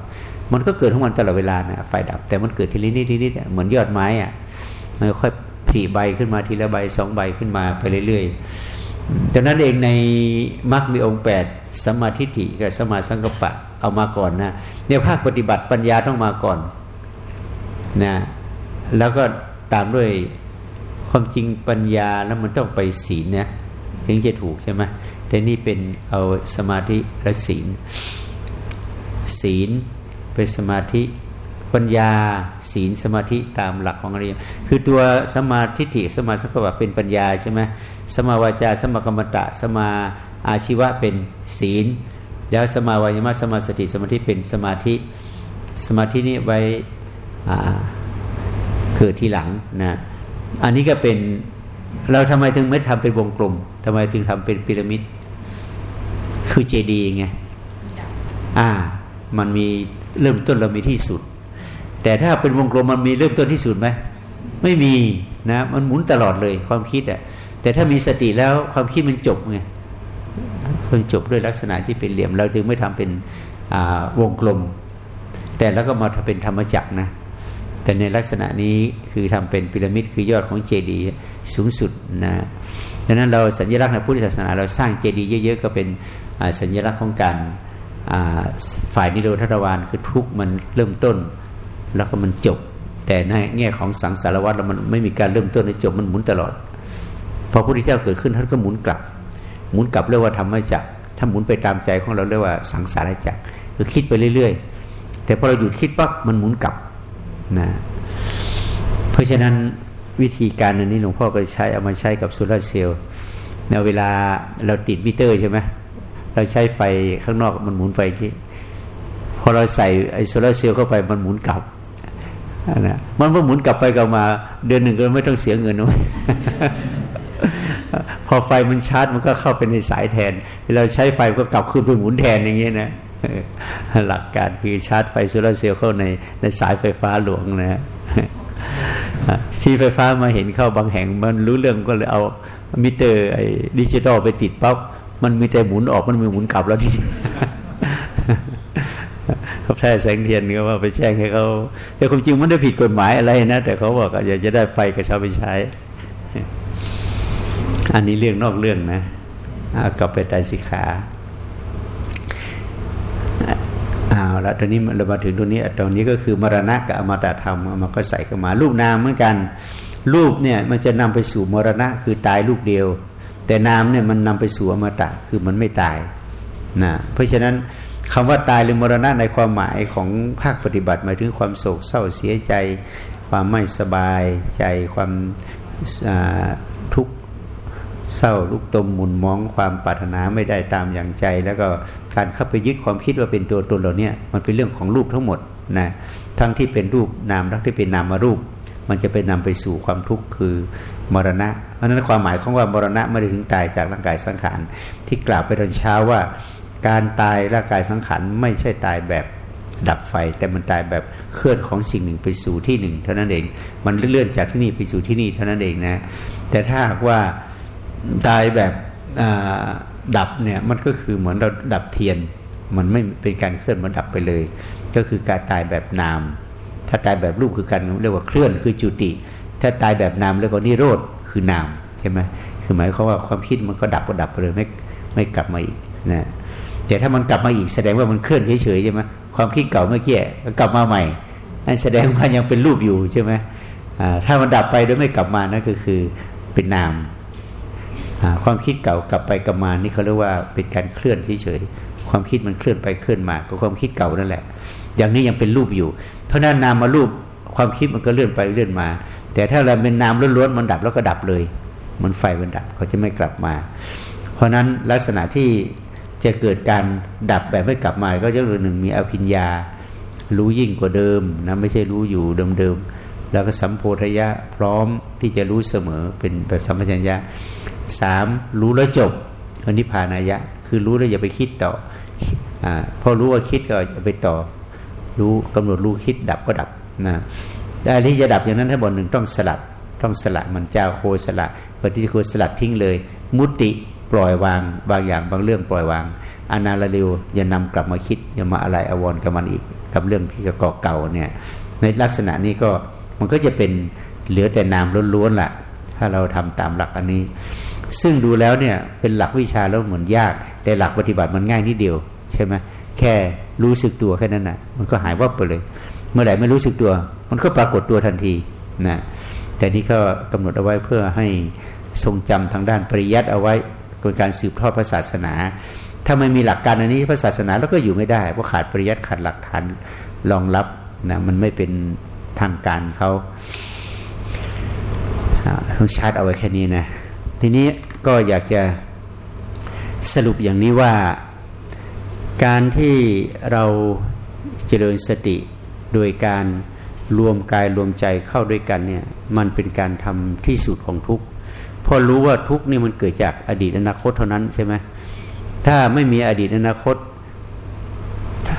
มันก็เกิดทั้งวันตลอดเวลานะไฟดับ แต่มันเกิดทีละนิดทีนิดเหมือนยอดไม้อะมันค่อยผีใบขึ้นมาทีละใบสองใบขึ้นมาไปเรื่อยๆดังนั้นเองในมรรคมีองค์แปดสมาธิฐิกับสมาสังกปะเอามาก่อนนะเนี่ยภาคปฏิบัติปัญญาต้องมาก่อนนะแล้วก็ ตามด้วยความจริงปัญญาแล้วมันต้องไปศีลนะถึงจะถูกใช่ไหมแต่นี่เป็นเอาสมาธิและศีล ศีลเป็นสมาธิปัญญาศีลสมาธิตามหลักของอริยคือตัวสมาธิฐิสมาสังกปะเป็นปัญญาใช่ไหมสมาวาจาสมากรรมตะ สมาอาชีวะเป็นศีล แล้วสมาวายมะสมาสติสมาธิเป็นสมาธิ สมาธินี้ไว้ เกิดทีหลังนะอันนี้ก็เป็นเราทำไมถึงไม่ทำเป็นวงกลมทำไมถึงทำเป็นพีระมิด คือเจดีย์ไงอ่า มันมีเริ่มต้นเรามีที่สุด แต่ถ้าเป็นวงกลมมันมีเริ่มต้นที่สุดไหมไม่มีนะมันหมุนตลอดเลยความคิดอะแต่ถ้ามีสติแล้วความคิดมันจบไงมันจบด้วยลักษณะที่เป็นเหลี่ยม เราจึงไม่ทำเป็นวงกลม แต่แล้วก็มาทำเป็นธรรมจักรนะ แต่ในลักษณะนี้คือทำเป็นพีระมิดคือยอดของเจดีย์สูงสุดนะดังนั้นเราสัญลักษณ์ในพุทธศาสนาเราสร้างเจดีย์เยอะๆก็เป็นสัญลักษณ์ของการฝ่ายนิโรธทวารคือทุกมันเริ่มต้น แล้วก็มันจบ แต่ในแง่ของสังสารวัฏแล้วมันไม่มีการเริ่มต้นและจบมันหมุนตลอด พอพระพุทธเจ้าเกิดขึ้นท่านก็หมุนกลับ หมุนกลับเรียกว่าธรรมจักรถ้าหมุนไปตามใจของเราเรียกว่าสังสารจักรคือคิดไปเรื่อย ๆ แต่พอเราหยุดคิดปั๊บมันหมุนกลับ เพราะฉะนั้นวิธีการอันนี้หลวงพ่อก็ใช้เอามาใช้กับโซลาร์เซลล์ในเวลาเราติดมิเตอร์ใช่ไหมเราใช้ไฟข้างนอกมันหมุนไปที่พอเราใส่ไอโซลาร์เซลล์เข้าไปมันหมุนกลับนะมันก็หมุนกลับไปกลับมา เดือนหนึ่งก็ไม่ต้องเสียเงินด้วยพอไฟมันชาร์จมันก็เข้าไปในสายแทนเวลาใช้ไฟก็กลับขึ้นไปหมุนแทนอย่างเงี้ยนะ หลักการคือชาร์จไฟโซลาร์เซลล์เข้าในในสายไฟฟ้าหลวงนะฮะที่ไฟฟ้ามาเห็นเข้าบางแห่งมันรู้เรื่องก็เลยเอามิเตอร์ไอ้ดิจิตอลไปติดปั๊บมันมีแต่หมุนออกมันมีหมุนกลับแล้วที่เขาแพ้แสงเทียนก็ว่าไปแจ้งให้เขาแต่ความจริงมันได้ผิดกฎหมายอะไรนะ แต่เขาบอกอยากจะได้ไฟกระช้าไปใช้ อันนี้เรื่องนอกเรื่องนะกลับไปไตสิขา เอาละตอนนี้เรามาถึงตรงนี้ตรงนี้ก็คือมรณะกับอมตะธรรมมันก็ใส่กันมา รูปนามเหมือนกัน รูปเนี่ยมันจะนำไปสู่มรณะคือตายลูกเดียว แต่นามเนี่ยมันนำไปสู่อมตะคือมันไม่ตายนะเพราะฉะนั้นคำว่าตายหรือมรณะในความหมายของภาคปฏิบัติหมายถึงความโศกเศร้าเสียใจ ความไม่สบายใจความทุกข์ เศร้าลุกตมหมุนมองความปรารถนาไม่ได้ตามอย่างใจ แล้วก็การเข้าไปยึดความคิดว่าเป็นตัวตนเราเนี่ยมันเป็นเรื่องของรูปทั้งหมดนะทั้งที่เป็นรูปนามทั้งที่เป็นนามารูป มันจะไปนำไปสู่ความทุกข์คือมรณะ เพราะนั้นความหมายของว่ามรณะไม่ได้ถึงตายจากร่างกายสังขารที่กล่าวไปตอนเช้าว่า การตายร่างกายสังขารไม่ใช่ตายแบบดับไฟ แต่มันตายแบบเคลื่อนของสิ่งหนึ่งไปสู่ที่หนึ่งเท่านั้นเอง มันเลื่อนจากที่นี่ไปสู่ที่นี่เท่านั้นเองนะ แต่ถ้าหากว่า ตายแบบดับเนี่ยมันก็คือเหมือนเราดับเทียน มันไม่เป็นการเคลื่อนมันดับไปเลย ก็คือการตายแบบนาม ถ้าตายแบบรูปคือการเรียกว่าเคลื่อนคือจุติ ถ้าตายแบบนามเรียกว่านิโรธคือนามใช่ไหมคือหมายความว่าความคิดมันก็ดับก็ดับไปเลยไม่ไม่กลับมาอีกนะแต่ถ้ามันกลับมาอีกแสดงว่ามันเคลื่อนเฉยๆใช่ไหมความคิดเก่าเมื่อกี้ก็กลับมาใหม่นั่นแสดงว่ายังเป็นรูปอยู่ใช่ไหมถ้ามันดับไปโดยไม่กลับมานั่นก็คือเป็นนาม ความคิดเก่ากลับไปกลับมานี่เขาเรียกว่าเป็นการเคลื่อนเฉยๆความคิดมันเคลื่อนไปเคลื่อนมาก็ความคิดเก่านั่นแหละ อย่างนี้ยังเป็นรูปอยู่ เพราะนั้นนามมารูปความคิดมันก็เลื่อนไปเลื่อนมา แต่ถ้าเราเป็นนามล้วนๆมันดับแล้วก็ดับเลยมันไฟมันดับเขาจะไม่กลับมา เพราะนั้นลักษณะที่จะเกิดการดับแบบไม่กลับมา ก็จะเรื่อหนึ่งมีอภิญญา รู้ยิ่งกว่าเดิมนะไม่ใช่รู้อยู่เดิมๆแล้วก็สัมโพธยะพร้อมที่จะรู้เสมอเป็นแบบสัมปชัญญะ สามรู้แล้วจบอนิพพานายะ คือรู้แล้วอย่าไปคิดต่ออพอรู้ว่าคิดก็อย่าไปต่อ รู้กำหนดรู้คิดดับก็ดับนะแต่ที่จะดับอย่างนั้นถ้าบทหนึ่งต้องสลัดต้องสละมันจาโคสละปฏิโคสลัดทิ้งเลย มุติปล่อยวางบางอย่างบางเรื่องปล่อยวางอนาลเร็วอย่านำกลับมาคิดอย่ามาอะไรอววรกับมันอีกกับเรื่องที่เก่าเก่าเนี่ยในลักษณะนี้ก็มันก็จะเป็นเหลือแต่นามล้วนๆละถ้าเราทำตามหลักอันนี้ ซึ่งดูแล้วเนี่ยเป็นหลักวิชาแล้วเหมือนยาก แต่หลักปฏิบัติมันง่ายนิดเดียวใช่ไหมแค่รู้สึกตัวแค่นั้นนะ่ะ มันก็หายวับไปเลย เมื่อไหร่ไม่รู้สึกตัว มันก็ปรากฏตัวทันทีนะแต่นี้ก็กำหนดเอาไว้เพื่อให้ทรงจำทางด้านปริยัติเอาไว้เป็นการสืบทอดพระศาสนา ถ้าไม่มีหลักการอันนี้พระศาสนาแล้วก็อยู่ไม่ได้เพราะขาดปริยัติขาดหลักฐานรองรับนะมันไม่เป็นทางการเขาต้องชาร์จเอาไว้แค่นี้นะ ทีนี้ก็อยากจะสรุปอย่างนี้ว่า การที่เราเจริญสติโดยการรวมกายรวมใจเข้าด้วยกันเนี่ยมันเป็นการทำที่สุดของทุกข์พอรู้ว่าทุกข์นี่มันเกิดจากอดีตอนาคตเท่านั้นใช่ไหมถ้าไม่มีอดีตอนาคต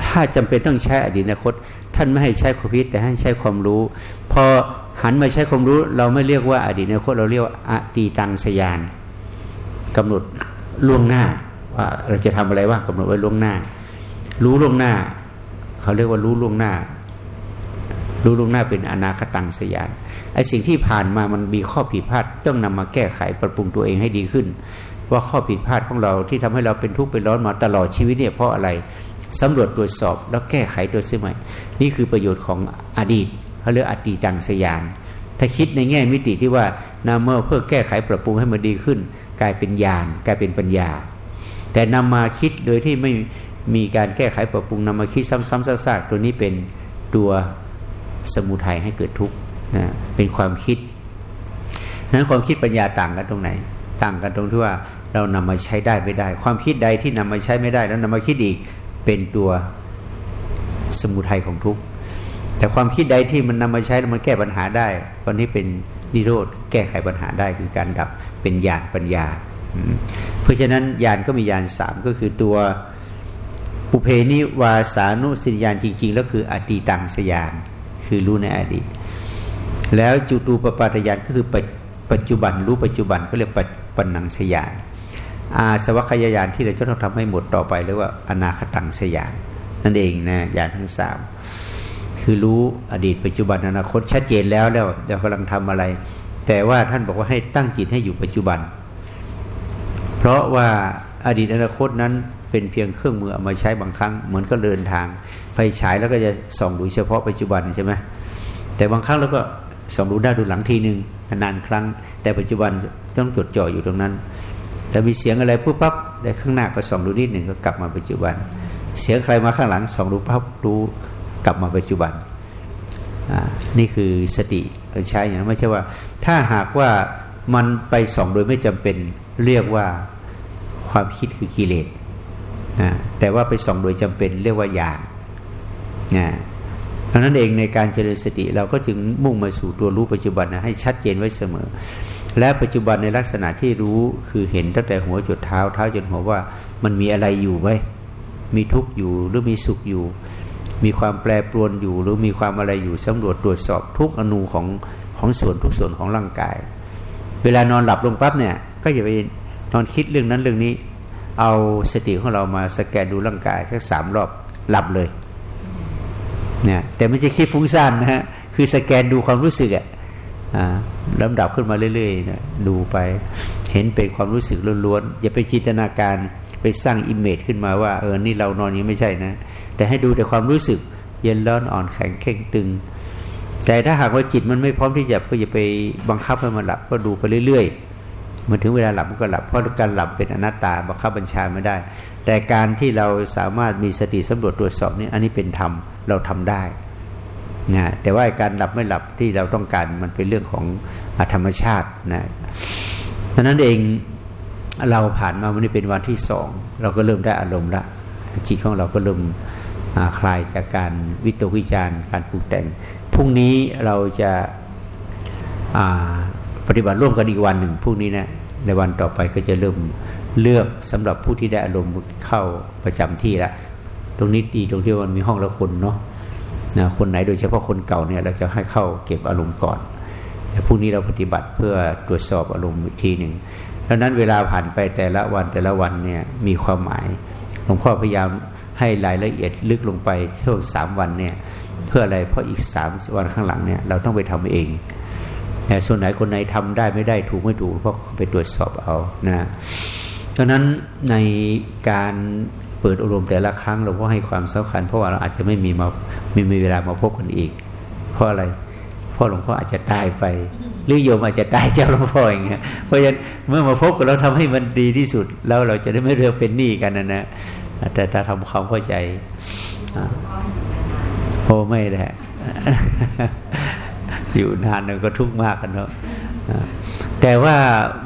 ถ้าจำเป็นต้องใช้อดีตอนาคต ท่านไม่ให้ใช้ความคิดแต่ให้ใช้ความรู้พอ หันมาใช้ความรู้เราไม่เรียกว่าอดีตอนาคตเราเรียกว่าอตีตังสยานกำหนดล่วงหน้าว่าเราจะทำอะไรว่ากำหนดไว้ล่วงหน้า รู้ล่วงหน้า เขาเรียกว่ารู้ล่วงหน้า รู้ล่วงหน้าเป็นอนาคตังสยานไอ้สิ่งที่ผ่านมามันมีข้อผิดพลาดต้องนำมาแก้ไขปรับปรุงตัวเองให้ดีขึ้น ว่าข้อผิดพลาดของเราที่ทำให้เราเป็นทุกข์เป็นร้อนมาตลอดชีวิตเนี่ยเพราะอะไรสำรวจตรวจสอบแล้วแก้ไขตัวเสียใหม่ นี่คือประโยชน์ของอดีต เขาเรียกอติจังสยานถ้าคิดในแง่มิติที่ว่านำมาเพื่อแก้ไขปรับปรุงให้มันดีขึ้น กลายเป็นญาณกลายเป็นปัญญา แต่นำมาคิดโดยที่ไม่มีการแก้ไขปรับปรุงนำมาคิดซ้ำๆซากๆตัวนี้เป็นตัวสมุทัยให้เกิดทุกข์นะเป็นความคิดนั้นความคิดปัญญาต่างกันตรงไหน ต่างกันตรงที่ว่าเรานำมาใช้ได้ไม่ได้ ความคิดใดที่นำมาใช้ไม่ได้แล้วนำมาคิดอีกเป็นตัวสมุทัยของทุกข์ แต่ความคิดใดที่มันนำมาใช้แล้วมันแก้ปัญหาได้ ตอนนี้เป็นนิโรธแก้ไขปัญหาได้คือการดับเป็นญาณปัญญา เพราะฉะนั้นญาณก็มีญาณสามก็คือตัวปุเพนิวาสานุสิญญาณจริง ๆ แล้วคืออดีตังสยานคือรู้ในอดีต แล้วจุตูปปาตยานก็คือปัจจุบันรู้ปัจจุบันก็เรียกปัญญังสยานอาสวัคยายานที่เราจะต้องทำให้หมดต่อไปเรียกว่าอนาคตังสยานนั่นเองนะญาณทั้งสาม คือรู้อดีตปัจจุบันอนาคตชัดเจนแล้วแล้วเรากำลังทำอะไร แต่ว่าท่านบอกว่าให้ตั้งจิตให้อยู่ปัจจุบัน เพราะว่าอดีตอนาคตนั้นเป็นเพียงเครื่องมือเอามาใช้บางครั้ง เหมือนก็เดินทาง ไฟฉายแล้วก็จะส่องดูเฉพาะปัจจุบันใช่ไหมแต่บางครั้งเราก็ส่องดูได้าดูหลังทีหนึ่งนานครั้ง แต่ปัจจุบันต้องจดจ่ออยู่ตรงนั้นแต่มีเสียงอะไรปุ๊บปั๊บแต่ข้างหน้าก็ส่องดูนิดหนึ่งก็กลับมาปัจจุบัน เสียงใครมาข้างหลังส่องดูปั๊บรู้ กลับมาปัจจุบันนี่คือสติใช้อย่างนั้นไม่ใช่ว่า ถ้าหากว่ามันไปส่องโดยไม่จำเป็นเรียกว่าความคิดคือกิเลสนะแต่ว่าไปส่องโดยจำเป็นเรียกว่าญาณนะเพราะนั้นเองในการเจริญสติเราก็จึงมุ่งมาสู่ตัวรู้ปัจจุบันนะให้ชัดเจนไว้เสมอ และปัจจุบันในลักษณะที่รู้คือเห็นตั้งแต่หัวจดเท้าเท้าจนหัวว่า มันมีอะไรอยู่ไหมมีทุกข์อยู่หรือมีสุขอยู่ มีความแปรปรวนอยู่ หรือมีความอะไรอยู่สำรวจตรวจสอบทุกอนูของของส่วนทุกส่วนของร่างกาย เวลานอนหลับลงปั๊บเนี่ย ก็อย่าไปนอนคิดเรื่องนั้นเรื่องนี้ เอาสติของเรามาสแกนดูร่างกายสักสามรอบหลับเลยเนี่ยแต่ไม่ใช่คิดฟุ้งซ่านนะฮะคือสแกนดูความรู้สึกอะลำดับขึ้นมาเรื่อยๆนะดูไปเห็นเป็นความรู้สึกล้วนๆอย่าไปจินตนาการไปสร้างอิมเมจขึ้นมาว่าเออนี่เรานอนนี้ไม่ใช่นะ แต่ให้ดูแต่ความรู้สึก เย็นร้อนอ่อนแข็งเข่งตึง แต่ถ้าหากว่าจิตมันไม่พร้อมที่จะก็อย่าไปบังคับให้มันหลับก็ดูไปเรื่อยๆมันถึงเวลาหลับมันก็หลับเพราะการหลับเป็นอนัตตาบังคับบัญชาไม่ได้ แต่การที่เราสามารถมีสติสำรวจตรวจสอบนี่อันนี้เป็นธรรมเราทำได้นะแต่ว่าการหลับไม่หลับที่เราต้องการมันเป็นเรื่องของธรรมชาตินะดังนั้นเองเราผ่านมาวันนี้เป็นวันที่สองเราก็เริ่มได้อารมณ์ละจิตของเราก็เริ่ม คลายจากการวิตกวิจารณ์การปรุงแต่งพรุ่งนี้เราจะปฏิบัติร่วมกันอีกวันหนึ่งพรุ่งนี้นะในวันต่อไปก็จะเริ่มเลือกสำหรับผู้ที่ได้อารมณ์เข้าประจำที่ละตรงนี้ดีตรงที่มันมีห้องละคนเนาะนะคนไหนโดยเฉพาะคนเก่าเนี่ยเราจะให้เข้าเก็บอารมณ์ก่อนแต่พรุ่งนี้เราปฏิบัติเพื่อตรวจสอบอารมณ์อีกทีหนึ่งดังนั้นเวลาผ่านไปแต่ละวันแต่ละวันเนี่ยมีความหมายหลวงพ่อพยายาม ให้รายละเอียดลึกลงไปช่วงสามวันเนี่ยเพื่ออะไรเพราะอีกสามวันข้างหลังเนี่ยเราต้องไปทำเองแต่ส่วนไหนคนไหนทำได้ไม่ได้ถูกไม่ถูกก็ไปตรวจสอบเอานะดังนั้นในการเปิดอารมณ์แต่ละครั้งเราก็ให้ความสำคัญ เพราะว่าเราอาจจะไม่มีมาไม่มีเวลามาพบกันอีก เพราะอะไรเพราะหลวงพ่ออาจจะตายไปหรือโยมอาจจะตายเจ้าหลวงพ่ออย่างเงี้ยเพราะฉะนั้นเมื่อมาพบกันเราทำให้มันดีที่สุดแล้วเราจะได้ไม่เรือเป็นหนี้กันนะนะ แต่ถ้าทำความเข้าใจโอ้ไม่แหละอยู่นานก็ทุกข์มากกันเนาะแต่ว่า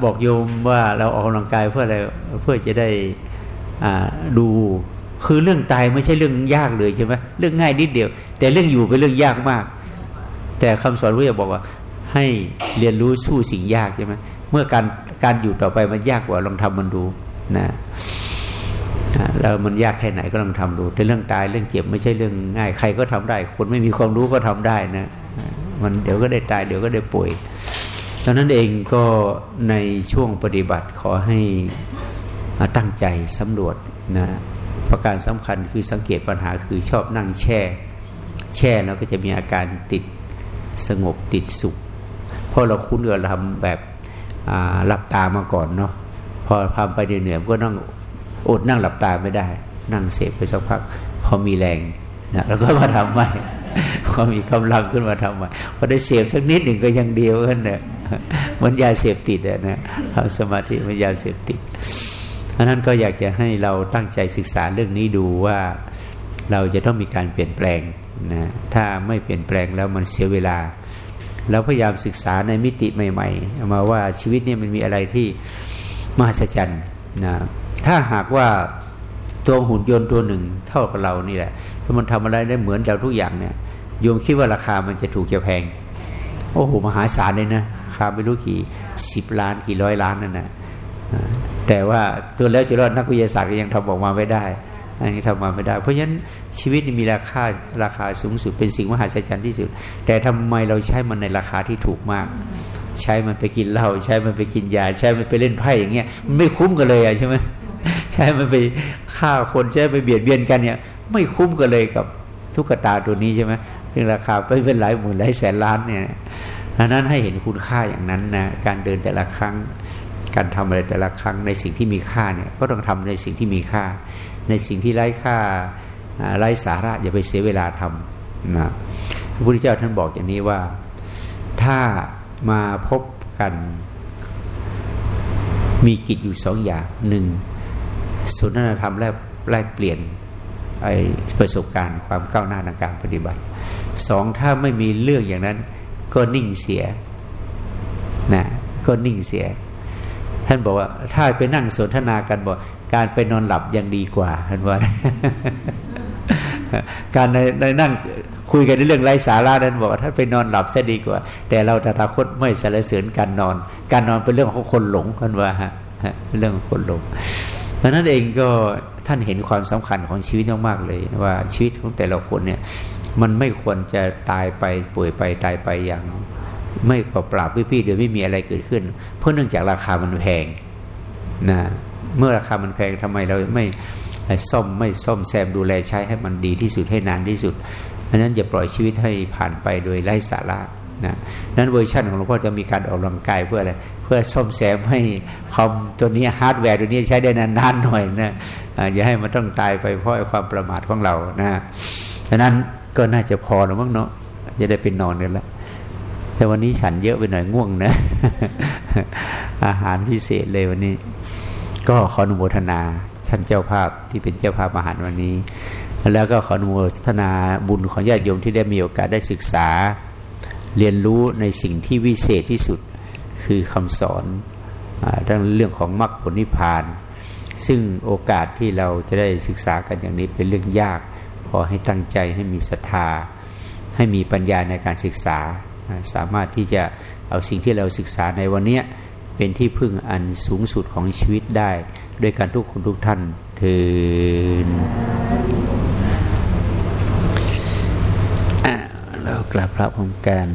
บอกโยมว่าเราออกกำลังกายเพื่ออะไรเพื่อจะได้ดูคือเรื่องตายไม่ใช่เรื่องยากเลยใช่ไหมเรื่องง่ายนิดเดียว แต่เรื่องอยู่เป็นเรื่องยากมาก แต่คำสอนพระจะบอกว่า ให้เรียนรู้สู้สิ่งยากใช่ไหมเมื่อการการอยู่ต่อไปมันยากกว่าลองทำมันดูนะ แล้วมันยากแค่ไหนก็ลองทำดูแต่เรื่องตายเรื่องเจ็บไม่ใช่เรื่องง่าย ใครก็ทำได้ คนไม่มีความรู้ก็ทำได้นะ มันเดี๋ยวก็ได้ตายเดี๋ยวก็ได้ป่วยดังนั้นเองก็ในช่วงปฏิบัติขอให้ตั้งใจสำรวจนะประการสำคัญคือสังเกตปัญหาคือชอบนั่งแช่ แช่แล้วก็จะมีอาการติดสงบติดสุข เพราะเราคุ้นกับทำแบบหลับตามาก่อนเนาะพอพาไปเหนื่อยก็นั่ง อดนั่งหลับตาไม่ได้ นั่งเสพไปสักพัก พอมีแรงนะแล้วก็มาทำใหม่พอมีกำลังขึ้นมาทำใหม่พอได้เสพสักนิดหนึ่งก็ยังเดียวกันเนี่ยมันยาเสพติดอะนะทำสมาธิมันยาเสพติดราะนั้นก็อยากจะให้เราตั้งใจศึกษาเรื่องนี้ดูว่าเราจะต้องมีการเปลี่ยนแปลงนะถ้าไม่เปลี่ยนแปลงแล้วมันเสียเวลาเราพยายามศึกษาในมิติใหม่ๆมาว่าชีวิตนี้มันมีอะไรที่มหัศจรรย์นะ ถ้าหากว่าตัวหุ่นยนต์ตัวหนึ่งเท่ากับเรานี่แหละถ้ามันทำอะไรได้เหมือนเราทุกอย่างเนี่ยโยมคิดว่าราคามันจะถูกจะแพง โอ้โหมหาศาลเลยนะราคาไม่รู้กี่สิบล้านกี่ร้อยล้านนั่นนะแต่ว่าตัวแล้วจะรอดนักวิทยาศาสตร์ก็ยังทำออกมาไม่ได้ อันนี้ทำมาไม่ได้ เพราะฉะนั้นชีวิตมีราคาราคาสูงสุดเป็นสิ่งมหัศจรรย์ที่สุด แต่ทำไมเราใช้มันในราคาที่ถูกมาก ใช้มันไปกินเหล้าใช้มันไปกินยา ใช้มันไปเล่นไพ่อย่างเงี้ยมันไม่คุ้มกันเลยอะใช่ไหม ใช้มันไปฆ่าคนใช้ไปเบียดเบียนกันเนี่ย ไม่คุ้มกันเลยกับทุกตาตัวนี้ใช่ไหมเรื่งราคาไปเป็นหลายหมื่นหลายแสนล้านเนี่ยดังนั้นให้เห็นคุณค่าอย่างนั้นนะการเดินแต่ละครั้ง การทำอะไรแต่ละครั้งในสิ่งที่มีค่าเนี่ยก็ต้องทำในสิ่งที่มีค่า ในสิ่งที่ไร้ค่าไร้สาระอย่าไปเสียเวลาทำนะพระพุทธเจ้าท่านบอกอย่างนี้ว่าถ้ามาพบกัน มีกิจอยู่สองอย่างหนึ่ง สุนทนาธรรมแลกแลกเปลี่ยนไอประสบการณ์ความก้าวหน้าในการปฏิบัติสองถ้าไม่มีเรื่องอย่างนั้น ก็นิ่งเสียนะก็นิ่งเสีย ท่านบอกว่าถ้าไปนั่งสนทนากันบอกการไปนอนหลับยังดีกว่าท่านว่า การในในนั่งคุยกันในเรื่องไร้สาระนั้นบอกว่าถ้าไปนอนหลับซะดีกว่า แต่เราตถาคตไม่สรรเสริญการนอน การนอนเป็นเรื่องของคนหลงกันว่าฮะเรื่องของคนหลง ดังนั้นเองก็ท่านเห็นความสำคัญของชีวิตมากๆเลย ว่าชีวิตของแต่ละคนเนี่ยมันไม่ควรจะตายไปป่วยไปตายไปอย่างไม่เปล่าเปล่าฟรีๆเดี๋ยวไม่มีอะไรเกิดขึ้น เพราะเนื่องจากราคามันแพงนะเมื่อราคามันแพงทำไมเราไม่ซ่อมไม่ซ่อมแซมดูแลใช้ให้มันดีที่สุดให้นานที่สุดเพราะนั้นอย่าปล่อยชีวิตให้ผ่านไปโดยไร้สาระนะนั้นเวอร์ชันของหลวงพ่อจะมีการออกกำลังกายเพื่ออะไร เพื่อซ่อมแซมให้คอมตัวนี้ฮาร์ดแวร์ตัวนี้ใช้ได้นานๆหน่อยนะอย่าให้มันต้องตายไปเพราะความประมาทของเรานะดังนั้นก็น่าจะพอแล้วมั้งเนาะจะได้เป็นนอนกันละแต่วันนี้ฉันเยอะไปหน่อยง่วงนะ อาหารพิเศษเลยวันนี้ ก็ขออนุโมทนาท่านเจ้าภาพที่เป็นเจ้าภาพอาหารวันนี้ แล้วก็ขออนุโมทนาบุญของญาติโยมที่ได้มีโอกาสได้ศึกษา เรียนรู้ในสิ่งที่วิเศษที่สุด คือคำสอนทั้งเรื่องของมรรคผลนิพพาน ซึ่งโอกาสที่เราจะได้ศึกษากันอย่างนี้เป็นเรื่องยาก พอให้ตั้งใจให้มีศรัทธา ให้มีปัญญาในการศึกษา สามารถที่จะเอาสิ่งที่เราศึกษาในวันนี้เป็นที่พึ่งอันสูงสุดของชีวิตได้ ด้วยการทุกคนทุกท่านเถิเรากราบพระพร้อมกัน